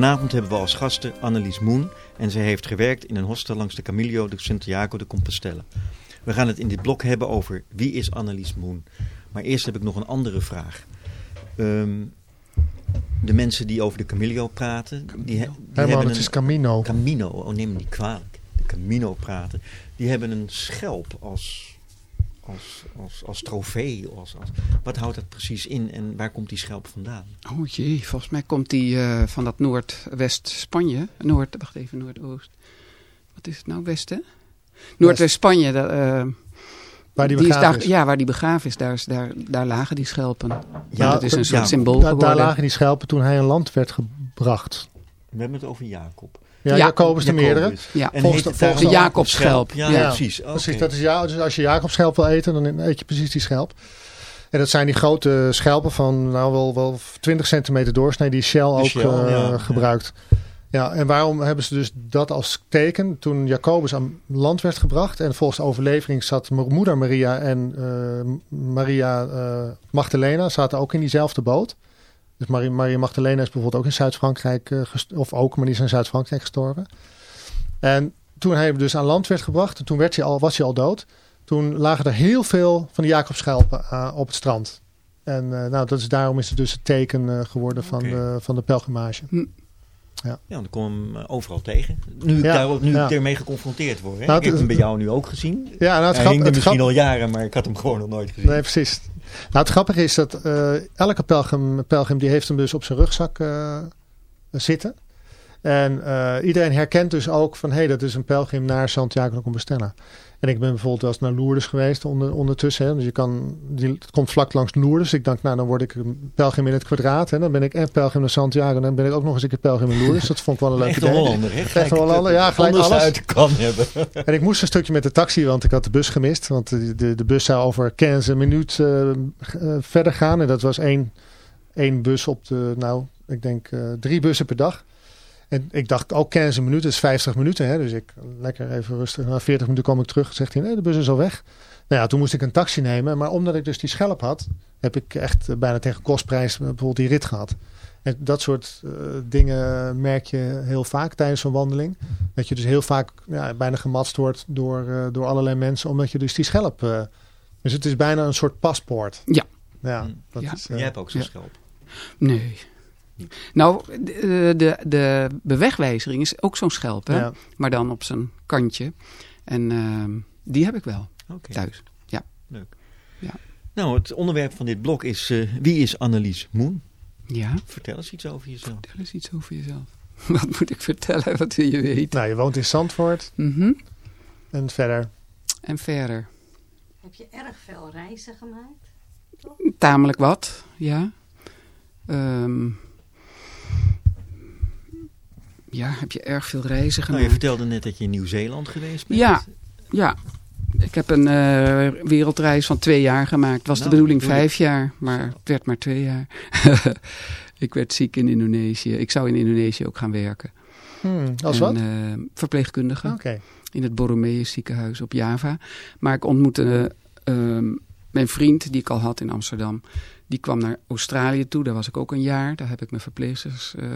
Vanavond hebben we als gasten Annelies Moen en zij heeft gewerkt in een hostel langs de Camillo de Santiago de Compostela. We gaan het in dit blok hebben over wie is Annelies Moen. Maar eerst heb ik nog een andere vraag. Ehm, de mensen die over de Camillo praten, die, he- die hebben het een is Camino. Camino, oh neem me niet kwalijk, de Camino praten, die hebben een schelp als, als, als, als trofee. Als, als, wat houdt dat precies in en waar komt die schelp vandaan? Oh jee, volgens mij komt die eh, van dat Noordwest-Spanje. Noord, wacht even, Noordoost. Wat is het nou, Westen? Noordwest-Spanje. dat, eh, Waar die is begraven daar, is. Ja, waar die begraven is, daar, is- daar, daar lagen die schelpen. Ja, dat is een ja. soort symbool Da- geworden. daar lagen die schelpen toen hij aan land werd gebracht. We hebben het over Jacob. Ja, Ja. Jacobus de meerdere. Ja. En Volgens de- het volgens de Jacobsschelp. Ja, Ja. precies. Precies, dat is ja, dus als je Jacobsschelp wil eten, dan eet je precies die schelp. En dat zijn die grote schelpen van nou wel, wel 20 centimeter doorsnee die Shell ook Shell, eh, ja, gebruikt. Ja, en waarom hebben ze dus dat als teken? Toen Jacobus aan land werd gebracht en volgens de overlevering zat mo- moeder Maria en eh, Maria eh, Magdalena zaten ook in diezelfde boot. Dus Maria, Maria Magdalena is bijvoorbeeld ook in Zuid-Frankrijk, gest- of ook, maar die is in Zuid-Frankrijk gestorven. En toen hij dus aan land werd gebracht, en toen werd hij al, was hij al dood. Toen lagen er heel veel van de Jacobsschelpen eh, op het strand. En eh, nou, dat is, daarom is het dus het teken eh, geworden van, de, van de pelgrimage. Ja, dan kom hem eh, overal tegen. Nu ik, Ja, daar, nu ja. ik ermee geconfronteerd word. Hè? Nou, ik heb hem bij jou nu ook gezien. Ja, nou, het, Hij grap, hing het, misschien grap- al jaren, maar ik had hem gewoon nog nooit gezien. Nee, precies. Nou, het grappige is dat eh, elke pelgrim, pelgrim die heeft hem dus op zijn rugzak eh, zitten. En eh, iedereen herkent dus ook van, hé, hey, dat is een pelgrim naar Santiago de Compostela. En ik ben bijvoorbeeld wel eens naar Lourdes geweest onder, ondertussen. Hè. Dus je kan, die, het komt vlak langs Lourdes. Ik dacht, nou, dan word ik een pelgrim in het kwadraat. Hè. Dan ben ik en pelgrim naar Santiago. En dan ben ik ook nog eens een keer pelgrim in Lourdes. Dat vond ik wel een (laughs) leuk Echt idee. een Hollander, een ja, gelijk alles. uit kan hebben. (laughs) En ik moest een stukje met de taxi, want ik had de bus gemist. Want de, de, de bus zou over 15 minuten eh, eh, verder gaan. En dat was één, één bus op de, nou, ik denk eh, drie bussen per dag. En ik dacht, ook 15 minuten is 50 minuten. Hè? Dus ik lekker even rustig. Na 40 minuten kwam ik terug. Zegt hij, nee, de bus is al weg. Nou ja, toen moest ik een taxi nemen. Maar omdat ik dus die schelp had, heb ik echt eh, bijna tegen kostprijs bijvoorbeeld die rit gehad. En dat soort eh, dingen merk je heel vaak tijdens zo'n wandeling. Dat je dus heel vaak ja, bijna gematst wordt door, eh, door allerlei mensen. Omdat je dus die schelp... eh, dus het is bijna een soort paspoort. Ja. Ja, Mm. dat Ja. is... eh, Jij hebt ook zo'n ja. schelp. Nee. Nou, de, de, de bewegwijzering is ook zo'n schelp, hè? ja. maar dan op zijn kantje. En ehm, die heb ik wel Oké. thuis. Nou, het onderwerp van dit blok is... eh, wie is Annelies Moen? Ja, Vertel eens iets over jezelf. vertel eens iets over jezelf. (laughs) Wat moet ik vertellen? Wat wil je weten? Nou, je woont in Zandvoort. Mhm. En verder... En verder? Heb je erg veel reizen gemaakt? Tamelijk wat, ja. Ehm, ja, heb je erg veel reizen Nou, gemaakt? je vertelde net dat je in Nieuw-Zeeland geweest bent. Ja. Ja, ik heb een eh, wereldreis van twee jaar gemaakt. Was Nou, de bedoeling bedoel ik. vijf jaar, maar het werd maar twee jaar. (laughs) ik werd ziek in Indonesië. Ik zou in Indonesië ook gaan werken. Hmm, als En, wat? eh, verpleegkundige Oké. in het Borromeus ziekenhuis op Java. Maar ik ontmoette eh, mijn vriend, die ik al had in Amsterdam. Die kwam naar Australië toe. Daar was ik ook een jaar. Daar heb ik mijn verpleegsters... eh,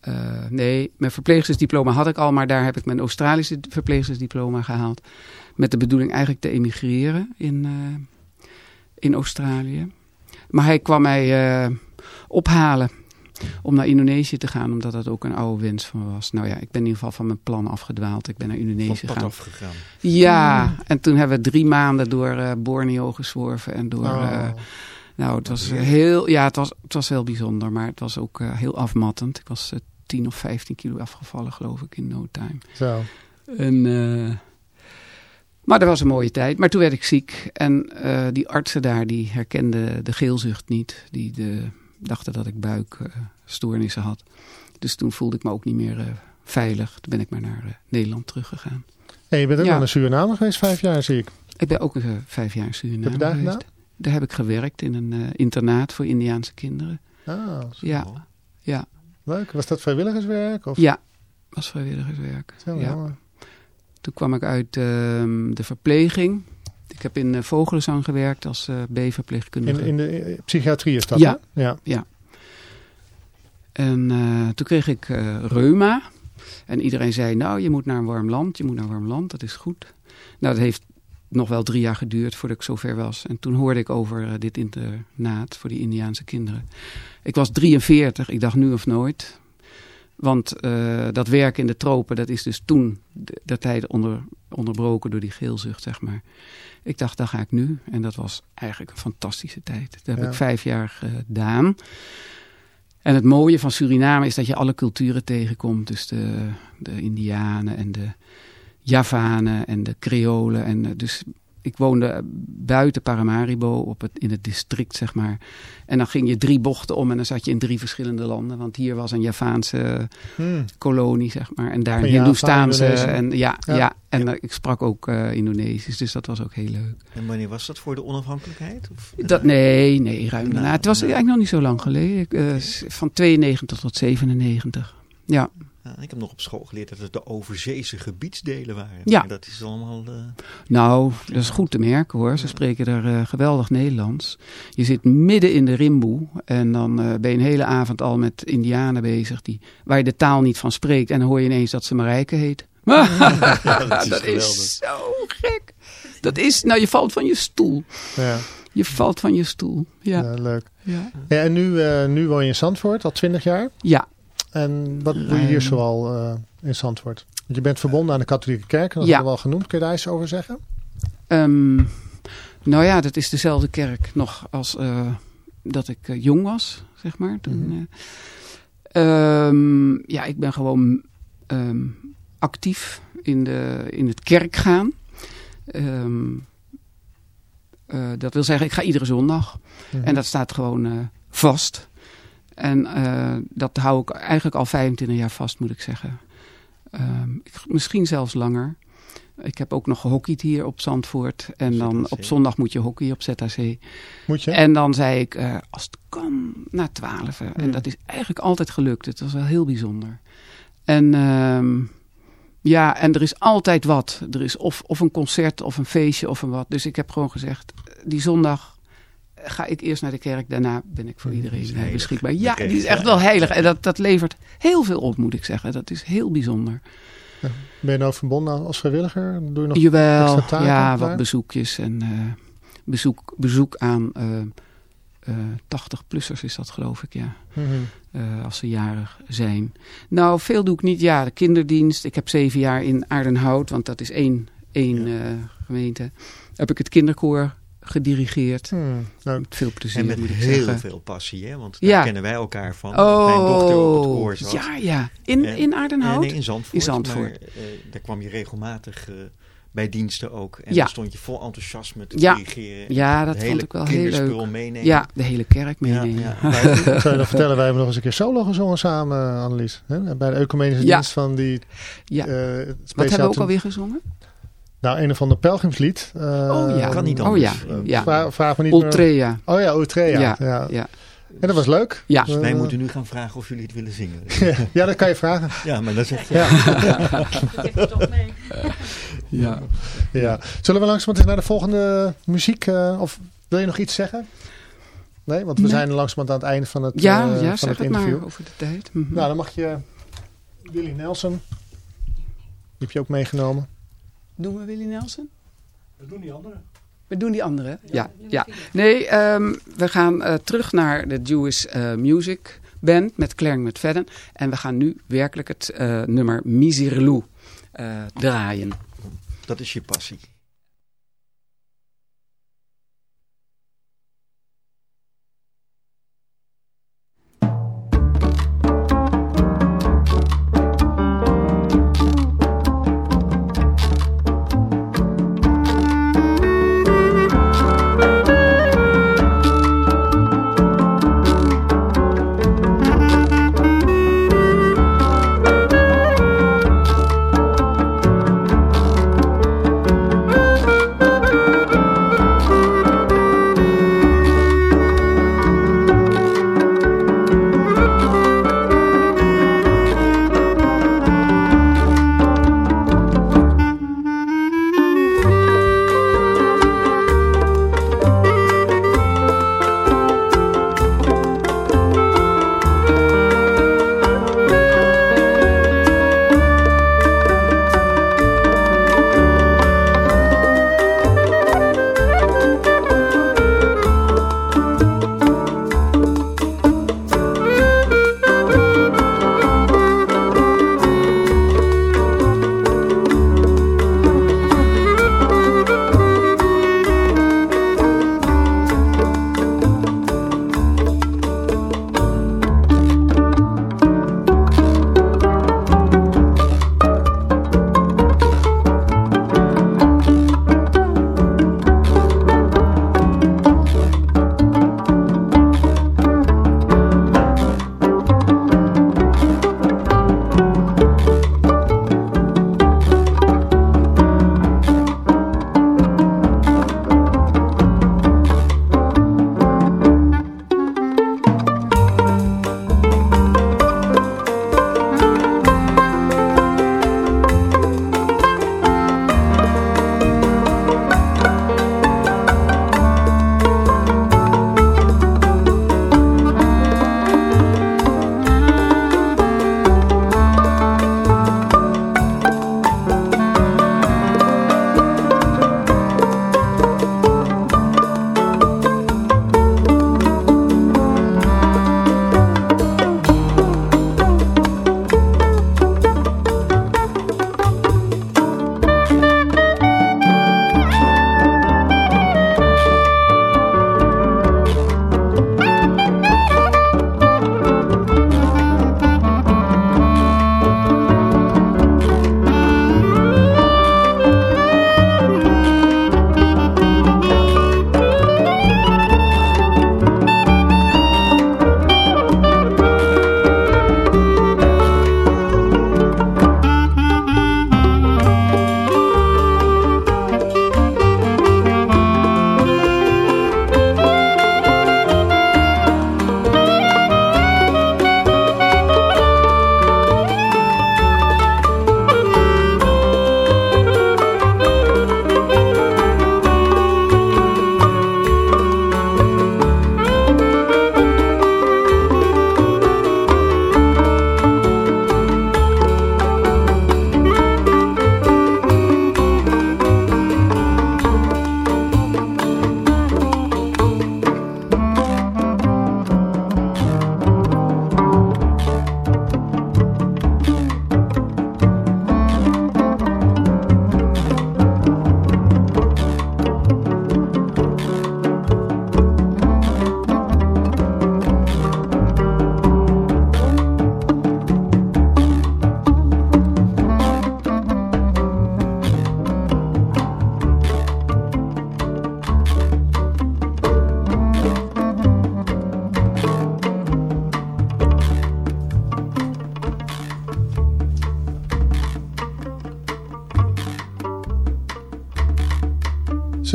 eh, nee, mijn verpleegstersdiploma had ik al, maar daar heb ik mijn Australische verpleegstersdiploma gehaald. Met de bedoeling eigenlijk te emigreren in, eh, in Australië. Maar hij kwam mij ophalen om naar Indonesië te gaan, omdat dat ook een oude wens van was. Nou ja, ik ben in ieder geval van mijn plan afgedwaald. Ik ben naar Indonesië gegaan. afgegaan. Ja, en toen hebben we drie maanden door Borneo gezworven en door... Oh. Eh, nou, het was heel, ja, het was, het was heel bijzonder, maar het was ook eh, heel afmattend. Ik was eh, 10 of 15 kilo afgevallen, geloof ik, in no time. Zo. En, eh, maar dat was een mooie tijd. Maar toen werd ik ziek en eh, die artsen daar, die herkenden de geelzucht niet. Die de, dachten dat ik buikstoornissen had. Dus toen voelde ik me ook niet meer eh, veilig. Toen ben ik maar naar eh, Nederland teruggegaan. Hey, je bent ook Ja. naar Suriname geweest, vijf jaar zie ik. Ik ben ook eh, vijf jaar in Suriname Heb je daar geweest. gedaan? Daar heb ik gewerkt in een eh, internaat voor Indiaanse kinderen. Ah, Ja, ja, leuk. Was dat vrijwilligerswerk? Of? ja. Was vrijwilligerswerk. Zo, ja. jammer. Toen kwam ik uit ehm, de verpleging. Ik heb in uh, Vogelenzang gewerkt als eh B-verpleegkundige. In, in de eh, psychiatrie is dat, Ja. hè? Ja. En eh, toen kreeg ik eh, reuma. En iedereen zei, nou, je moet naar een warm land. Je moet naar een warm land, dat is goed. Nou, dat heeft nog wel drie jaar geduurd voordat ik zover was. En toen hoorde ik over eh, dit internaat voor die Indiaanse kinderen. Ik was 43, ik dacht nu of nooit. Want uh, dat werk in de tropen, dat is dus toen de, de tijd onder, onderbroken door die geelzucht, zeg maar. Ik dacht, daar ga ik nu. En dat was eigenlijk een fantastische tijd. Dat heb Ja. ik vijf jaar gedaan. En het mooie van Suriname is dat je alle culturen tegenkomt. Dus de, de Indianen en de Javanen en de Creolen. En eh, dus ik woonde buiten Paramaribo op het, in het district, zeg maar. En dan ging je drie bochten om en dan zat je in drie verschillende landen. Want hier was een Javaanse Hmm. kolonie, zeg maar. En daar een Hindoestaanse. En, ja, Ja. ja. en eh, ik sprak ook eh, Indonesisch, dus dat was ook heel leuk. En wanneer was dat voor de onafhankelijkheid? Of, Dat, nee, nee, ruim daarna. Nou, Het was eigenlijk nog niet zo lang geleden. Ik, eh, van 92 tot 97. Ja, Ja, ik heb nog op school geleerd dat het de overzeese gebiedsdelen waren. Ja. Maar dat is allemaal... eh, nou, dat is goed te merken hoor. Ze spreken daar eh, geweldig Nederlands. Je zit midden in de rimboe en dan eh, ben je een hele avond al met indianen bezig die, waar je de taal niet van spreekt. En dan hoor je ineens dat ze Marijke heet. (laughs) (laughs) dat is dat geweldig. is zo gek. Dat is, nou je valt van je stoel. Ja, Je valt van je stoel. Ja, ja, leuk. ja. Ja, en nu, eh, nu woon je in Zandvoort, al 20 jaar. ja. En wat doe je hier Ruim. zoal eh, in Zandvoort? Want je bent verbonden aan de katholieke kerk, dat Ja. hebben we al genoemd. Kun je daar iets over zeggen? Ehm, nou ja, dat is dezelfde kerk nog als eh, dat ik eh, jong was, zeg maar. Toen, Mhm. eh. Ehm, ja, ik ben gewoon ehm, actief in, de, in het kerk gaan. Ehm, dat wil zeggen, ik ga iedere zondag. Mhm. En dat staat gewoon eh, vast. En eh, dat hou ik eigenlijk al 25 jaar vast, moet ik zeggen. Ehm, ik, misschien zelfs langer. Ik heb ook nog gehockeyd hier op Zandvoort. En dan op zondag moet je hockey op ZHC. Moet je? En dan zei ik, eh, als het kan, na twaalf. En Hmm. dat is eigenlijk altijd gelukt. Het was wel heel bijzonder. En ehm, ja, en er is altijd wat. Er is of, of een concert of een feestje of een wat. Dus ik heb gewoon gezegd, die zondag ga ik eerst naar de kerk. Daarna ben ik voor Hmm, iedereen eh, beschikbaar. Ja, die is echt wel heilig. En dat, dat levert heel veel op, moet ik zeggen. Dat is heel bijzonder. Ben je nou verbonden als vrijwilliger? Doe je nog Jawel, ja, daar? wat bezoekjes en eh, bezoek, bezoek aan eh, eh, 80-plussers is dat geloof ik, ja. Mhm. als ze jarig zijn. Nou, veel doe ik niet. Ja, de kinderdienst. Ik heb zeven jaar in Aardenhout, want dat is één, één gemeente. Heb ik het kinderkoor gedirigeerd. Hmm. Nou, Met veel plezier, En met moet ik heel zeggen. veel passie, hè? Want daar Ja. kennen wij elkaar van. Oh, Mijn dochter op het koor zat. ja, ja. In, En- in Aardenhout? Eh, nee, in Zandvoort. In Zandvoort. Maar, eh, daar kwam je regelmatig eh, bij diensten ook. En Ja. dan stond je vol enthousiasme te Ja. dirigeren. Ja, dat vond ik wel heel kinderspul leuk. meenemen. Ja, de hele kerk Ja, meenemen. ja. (laughs) Wij- ik zou je nog vertellen, wij hebben nog eens een keer solo gezongen samen, Annelies. Hè? Bij de ecumenische Ja. dienst van die Ja. eh, Wat hebben we ook alweer gezongen? Nou, een of ander pelgrimslied. Eh, Oh ja. Kan niet Oh anders. ja, Eh, ja. Vraag, vraag me niet meer. Oh ja, Ultrea. Ja. Ja, Ja. ja. En dat was leuk. Ja. Dus wij Eh, moeten nu gaan vragen of jullie het willen zingen. (laughs) ja, dat kan je vragen. ja, maar dan zeg je... Ja. Geef toch mee. ja. Ja. Zullen we langzamerhand eens naar de volgende muziek? eh, of wil je nog iets zeggen? Nee, want we Nee. zijn langzamerhand aan het einde van het, Ja, eh, ja van zeg het het interview. maar over de tijd. Mhm. Nou, dan mag je Willy Nelson. Die heb je ook meegenomen. Doen we Willy Nelson? We doen die andere. We doen die andere, ja. ja. Nee, ehm, we gaan eh, terug naar de Jewish eh, Music Band met Claire McFadden. En we gaan nu werkelijk het eh, nummer Misirlou eh draaien. Dat is je passie.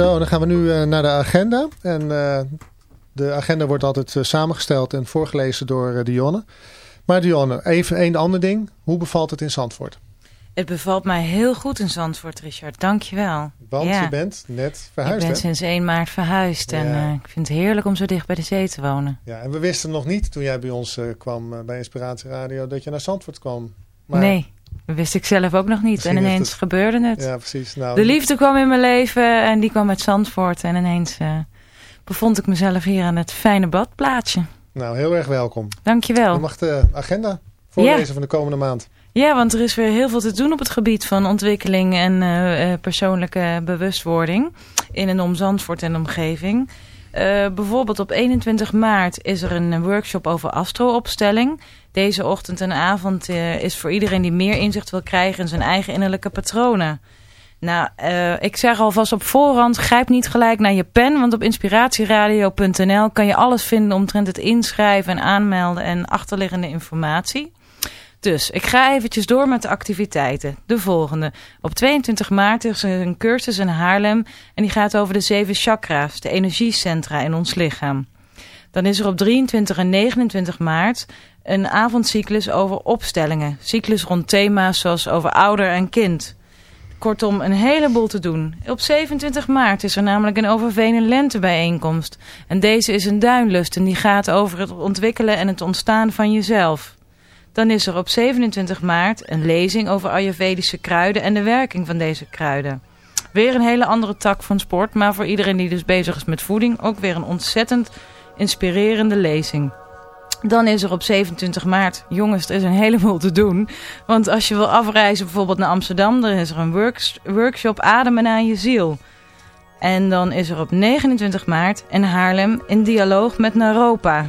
Zo, dan gaan we nu eh, naar de agenda. En eh, de agenda wordt altijd eh, samengesteld en voorgelezen door Dionne. Maar Dionne, even een ander ding. Hoe bevalt het in Zandvoort? Het bevalt mij heel goed in Zandvoort, Richard. Dankjewel. Want Ja. je bent net verhuisd, ik ben hè? sinds 1 maart verhuisd en ik vind het heerlijk om zo dicht bij de zee te wonen. Ja, en we wisten nog niet toen jij bij ons kwam bij Inspiratie Radio dat je naar Zandvoort kwam. Maar- Nee, wist ik zelf ook nog niet. Misschien En ineens het- gebeurde het. Ja, precies. Nou, De liefde kwam in mijn leven en die kwam uit Zandvoort. En ineens eh, bevond ik mezelf hier aan het fijne badplaatsje. Nou, heel erg welkom. Dankjewel. Je mag de agenda voorlezen Ja. van de komende maand. Ja, want er is weer heel veel te doen op het gebied van ontwikkeling en eh, eh, persoonlijke bewustwording in en om Zandvoort en omgeving. Eh, bijvoorbeeld op 21 maart is er een workshop over astroopstelling. Deze ochtend en avond eh, is voor iedereen die meer inzicht wil krijgen in zijn eigen innerlijke patronen. Nou, eh, ik zeg alvast op voorhand, grijp niet gelijk naar je pen, want op inspiratieradio.nl kan je alles vinden omtrent het inschrijven en aanmelden en achterliggende informatie. Dus ik ga eventjes door met de activiteiten. De volgende. Op 22 maart is er een cursus in Haarlem en die gaat over de zeven chakra's, de energiecentra in ons lichaam. Dan is er op 23 en 29 maart een avondcyclus over opstellingen. Cyclus rond thema's zoals over ouder en kind. Kortom, een heleboel te doen. Op 27 maart is er namelijk een Overveen en Lente bijeenkomst. En deze is een duinlust en die gaat over het ontwikkelen en het ontstaan van jezelf. Dan is er op 27 maart een lezing over Ayurvedische kruiden en de werking van deze kruiden. Weer een hele andere tak van sport, maar voor iedereen die dus bezig is met voeding ook weer een ontzettend inspirerende lezing. Dan is er op 27 maart, jongens, er is een heleboel te doen. Want als je wil afreizen bijvoorbeeld naar Amsterdam, dan is er een works- workshop Ademen aan je ziel. En dan is er op 29 maart in Haarlem in dialoog met Naropa.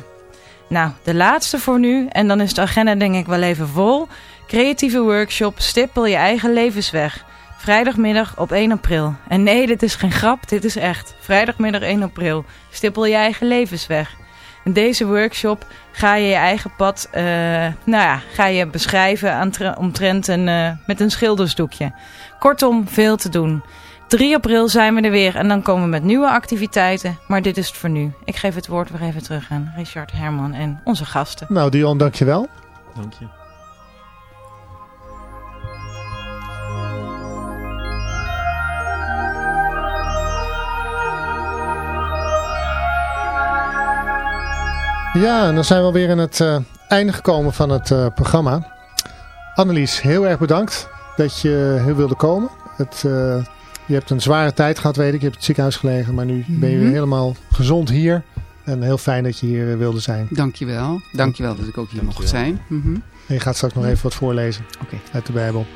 Nou, de laatste voor nu, en dan is de agenda denk ik wel even vol. Creatieve workshop Stippel je eigen levensweg. Vrijdagmiddag op 1 april. En nee, dit is geen grap, dit is echt. Vrijdagmiddag 1 april. Stippel je eigen levensweg. In deze workshop ga je je eigen pad, eh, nou ja, ga je beschrijven omtrent een, eh, met een schildersdoekje. Kortom, veel te doen. 3 april zijn we er weer en dan komen we met nieuwe activiteiten. Maar dit is het voor nu. Ik geef het woord weer even terug aan Richard Herman en onze gasten. Nou, Dion, dankjewel. Dank je. Ja, en dan zijn we alweer in het eh, einde gekomen van het eh, programma. Annelies, heel erg bedankt dat je heel wilde komen. Het, eh, je hebt een zware tijd gehad, weet ik. Je hebt het ziekenhuis gelegen, maar nu ben je weer Mhm. helemaal gezond hier. En heel fijn dat je hier wilde zijn. Dankjewel. Dankjewel dat ik ook hier mocht zijn. Mhm. En je gaat straks nog even wat voorlezen Oké. uit de Bijbel.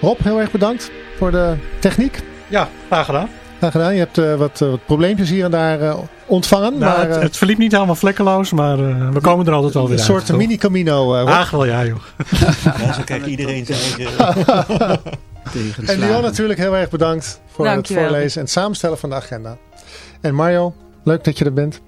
Rob, heel erg bedankt voor de techniek. Ja, graag gedaan. Graag gedaan. Je hebt eh, wat, eh, wat probleempjes hier en daar eh, ontvangen. Nou, maar het, het verliep niet helemaal vlekkeloos, maar eh, we komen er altijd wel weer een soort mini-camino. Ach, wel ja joh. Ja, zo krijgt iedereen (laughs) zijn eigen... (laughs) En Leon natuurlijk heel erg bedankt voor Dankjewel. het voorlezen en het samenstellen van de agenda. En Mario, leuk dat je er bent.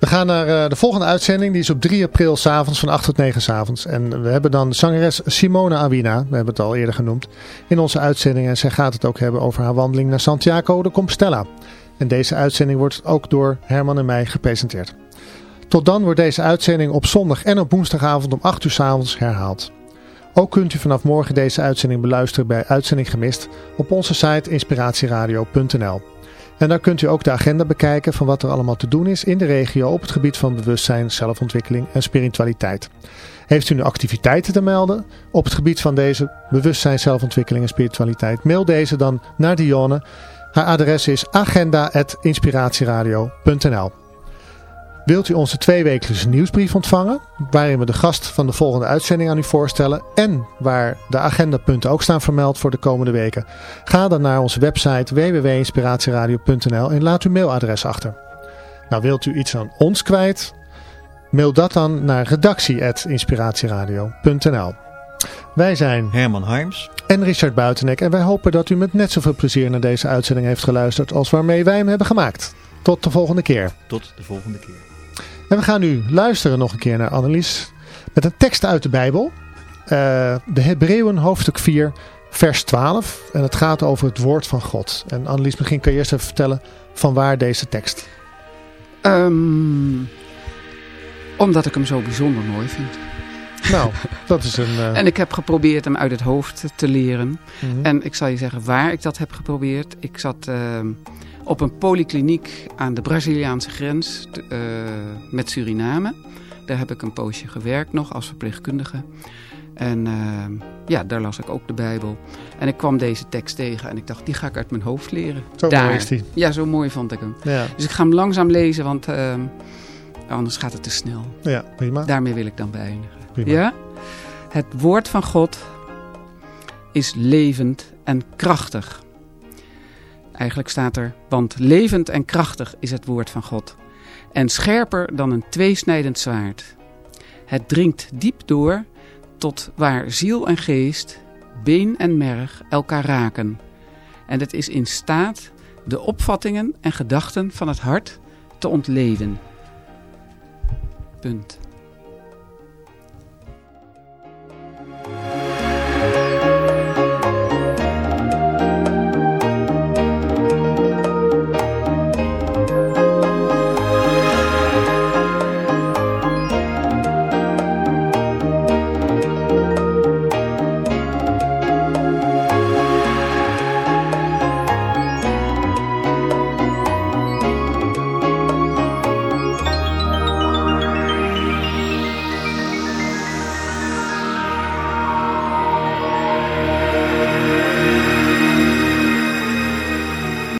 We gaan naar eh, de volgende uitzending. Die is op 3 april s'avonds van 8 tot 9 s'avonds. En we hebben dan zangeres Simona Awina, we hebben het al eerder genoemd, in onze uitzending. En zij gaat het ook hebben over haar wandeling naar Santiago de Compostela. En deze uitzending wordt ook door Herman en mij gepresenteerd. Tot dan wordt deze uitzending op zondag en op woensdagavond om 8 uur s'avonds herhaald. Ook kunt u vanaf morgen deze uitzending beluisteren bij Uitzending Gemist op onze site inspiratieradio.nl. En daar kunt u ook de agenda bekijken van wat er allemaal te doen is in de regio op het gebied van bewustzijn, zelfontwikkeling en spiritualiteit. Heeft u nu activiteiten te melden op het gebied van deze bewustzijn, zelfontwikkeling en spiritualiteit? Mail deze dan naar Dionne. Haar adres is agenda.inspiratieradio.nl. Wilt u onze tweewekelijkse nieuwsbrief ontvangen, waarin we de gast van de volgende uitzending aan u voorstellen en waar de agendapunten ook staan vermeld voor de komende weken? Ga dan naar onze website www.inspiratieradio.nl en laat uw mailadres achter. Nou, wilt u iets aan ons kwijt? Mail dat dan naar redactie.inspiratieradio.nl Wij zijn Herman Harms. en Richard Buitenek en wij hopen dat u met net zoveel plezier naar deze uitzending heeft geluisterd als waarmee wij hem hebben gemaakt. Tot de volgende keer. Tot de volgende keer. En we gaan nu luisteren nog een keer naar Annelies met een tekst uit de Bijbel. Eh, de Hebreeën hoofdstuk 4 vers 12. En het gaat over het woord van God. En Annelies, misschien kan je eerst even vertellen van waar deze tekst. Ehm, omdat ik hem zo bijzonder mooi vind. Nou, dat is een... eh, (laughs) En ik heb geprobeerd hem uit het hoofd te leren. mhm. En ik zal je zeggen waar ik dat heb geprobeerd. Ik zat ehm, op een polykliniek aan de Braziliaanse grens eh, met Suriname. Daar heb ik een poosje gewerkt nog als verpleegkundige. En ehm, ja, daar las ik ook de Bijbel. En ik kwam deze tekst tegen en ik dacht, die ga ik uit mijn hoofd leren. Zo Daar. mooi is die. Ja, zo mooi vond ik hem. Ja, Dus ik ga hem langzaam lezen, want ehm, anders gaat het te snel. ja, prima. Daarmee wil ik dan beëindigen. prima. Ja? Het woord van God is levend en krachtig. Eigenlijk staat er, want levend en krachtig is het woord van God. En scherper dan een tweesnijdend zwaard. Het dringt diep door tot waar ziel en geest, been en merg elkaar raken. En het is in staat de opvattingen en gedachten van het hart te ontleden. Punt.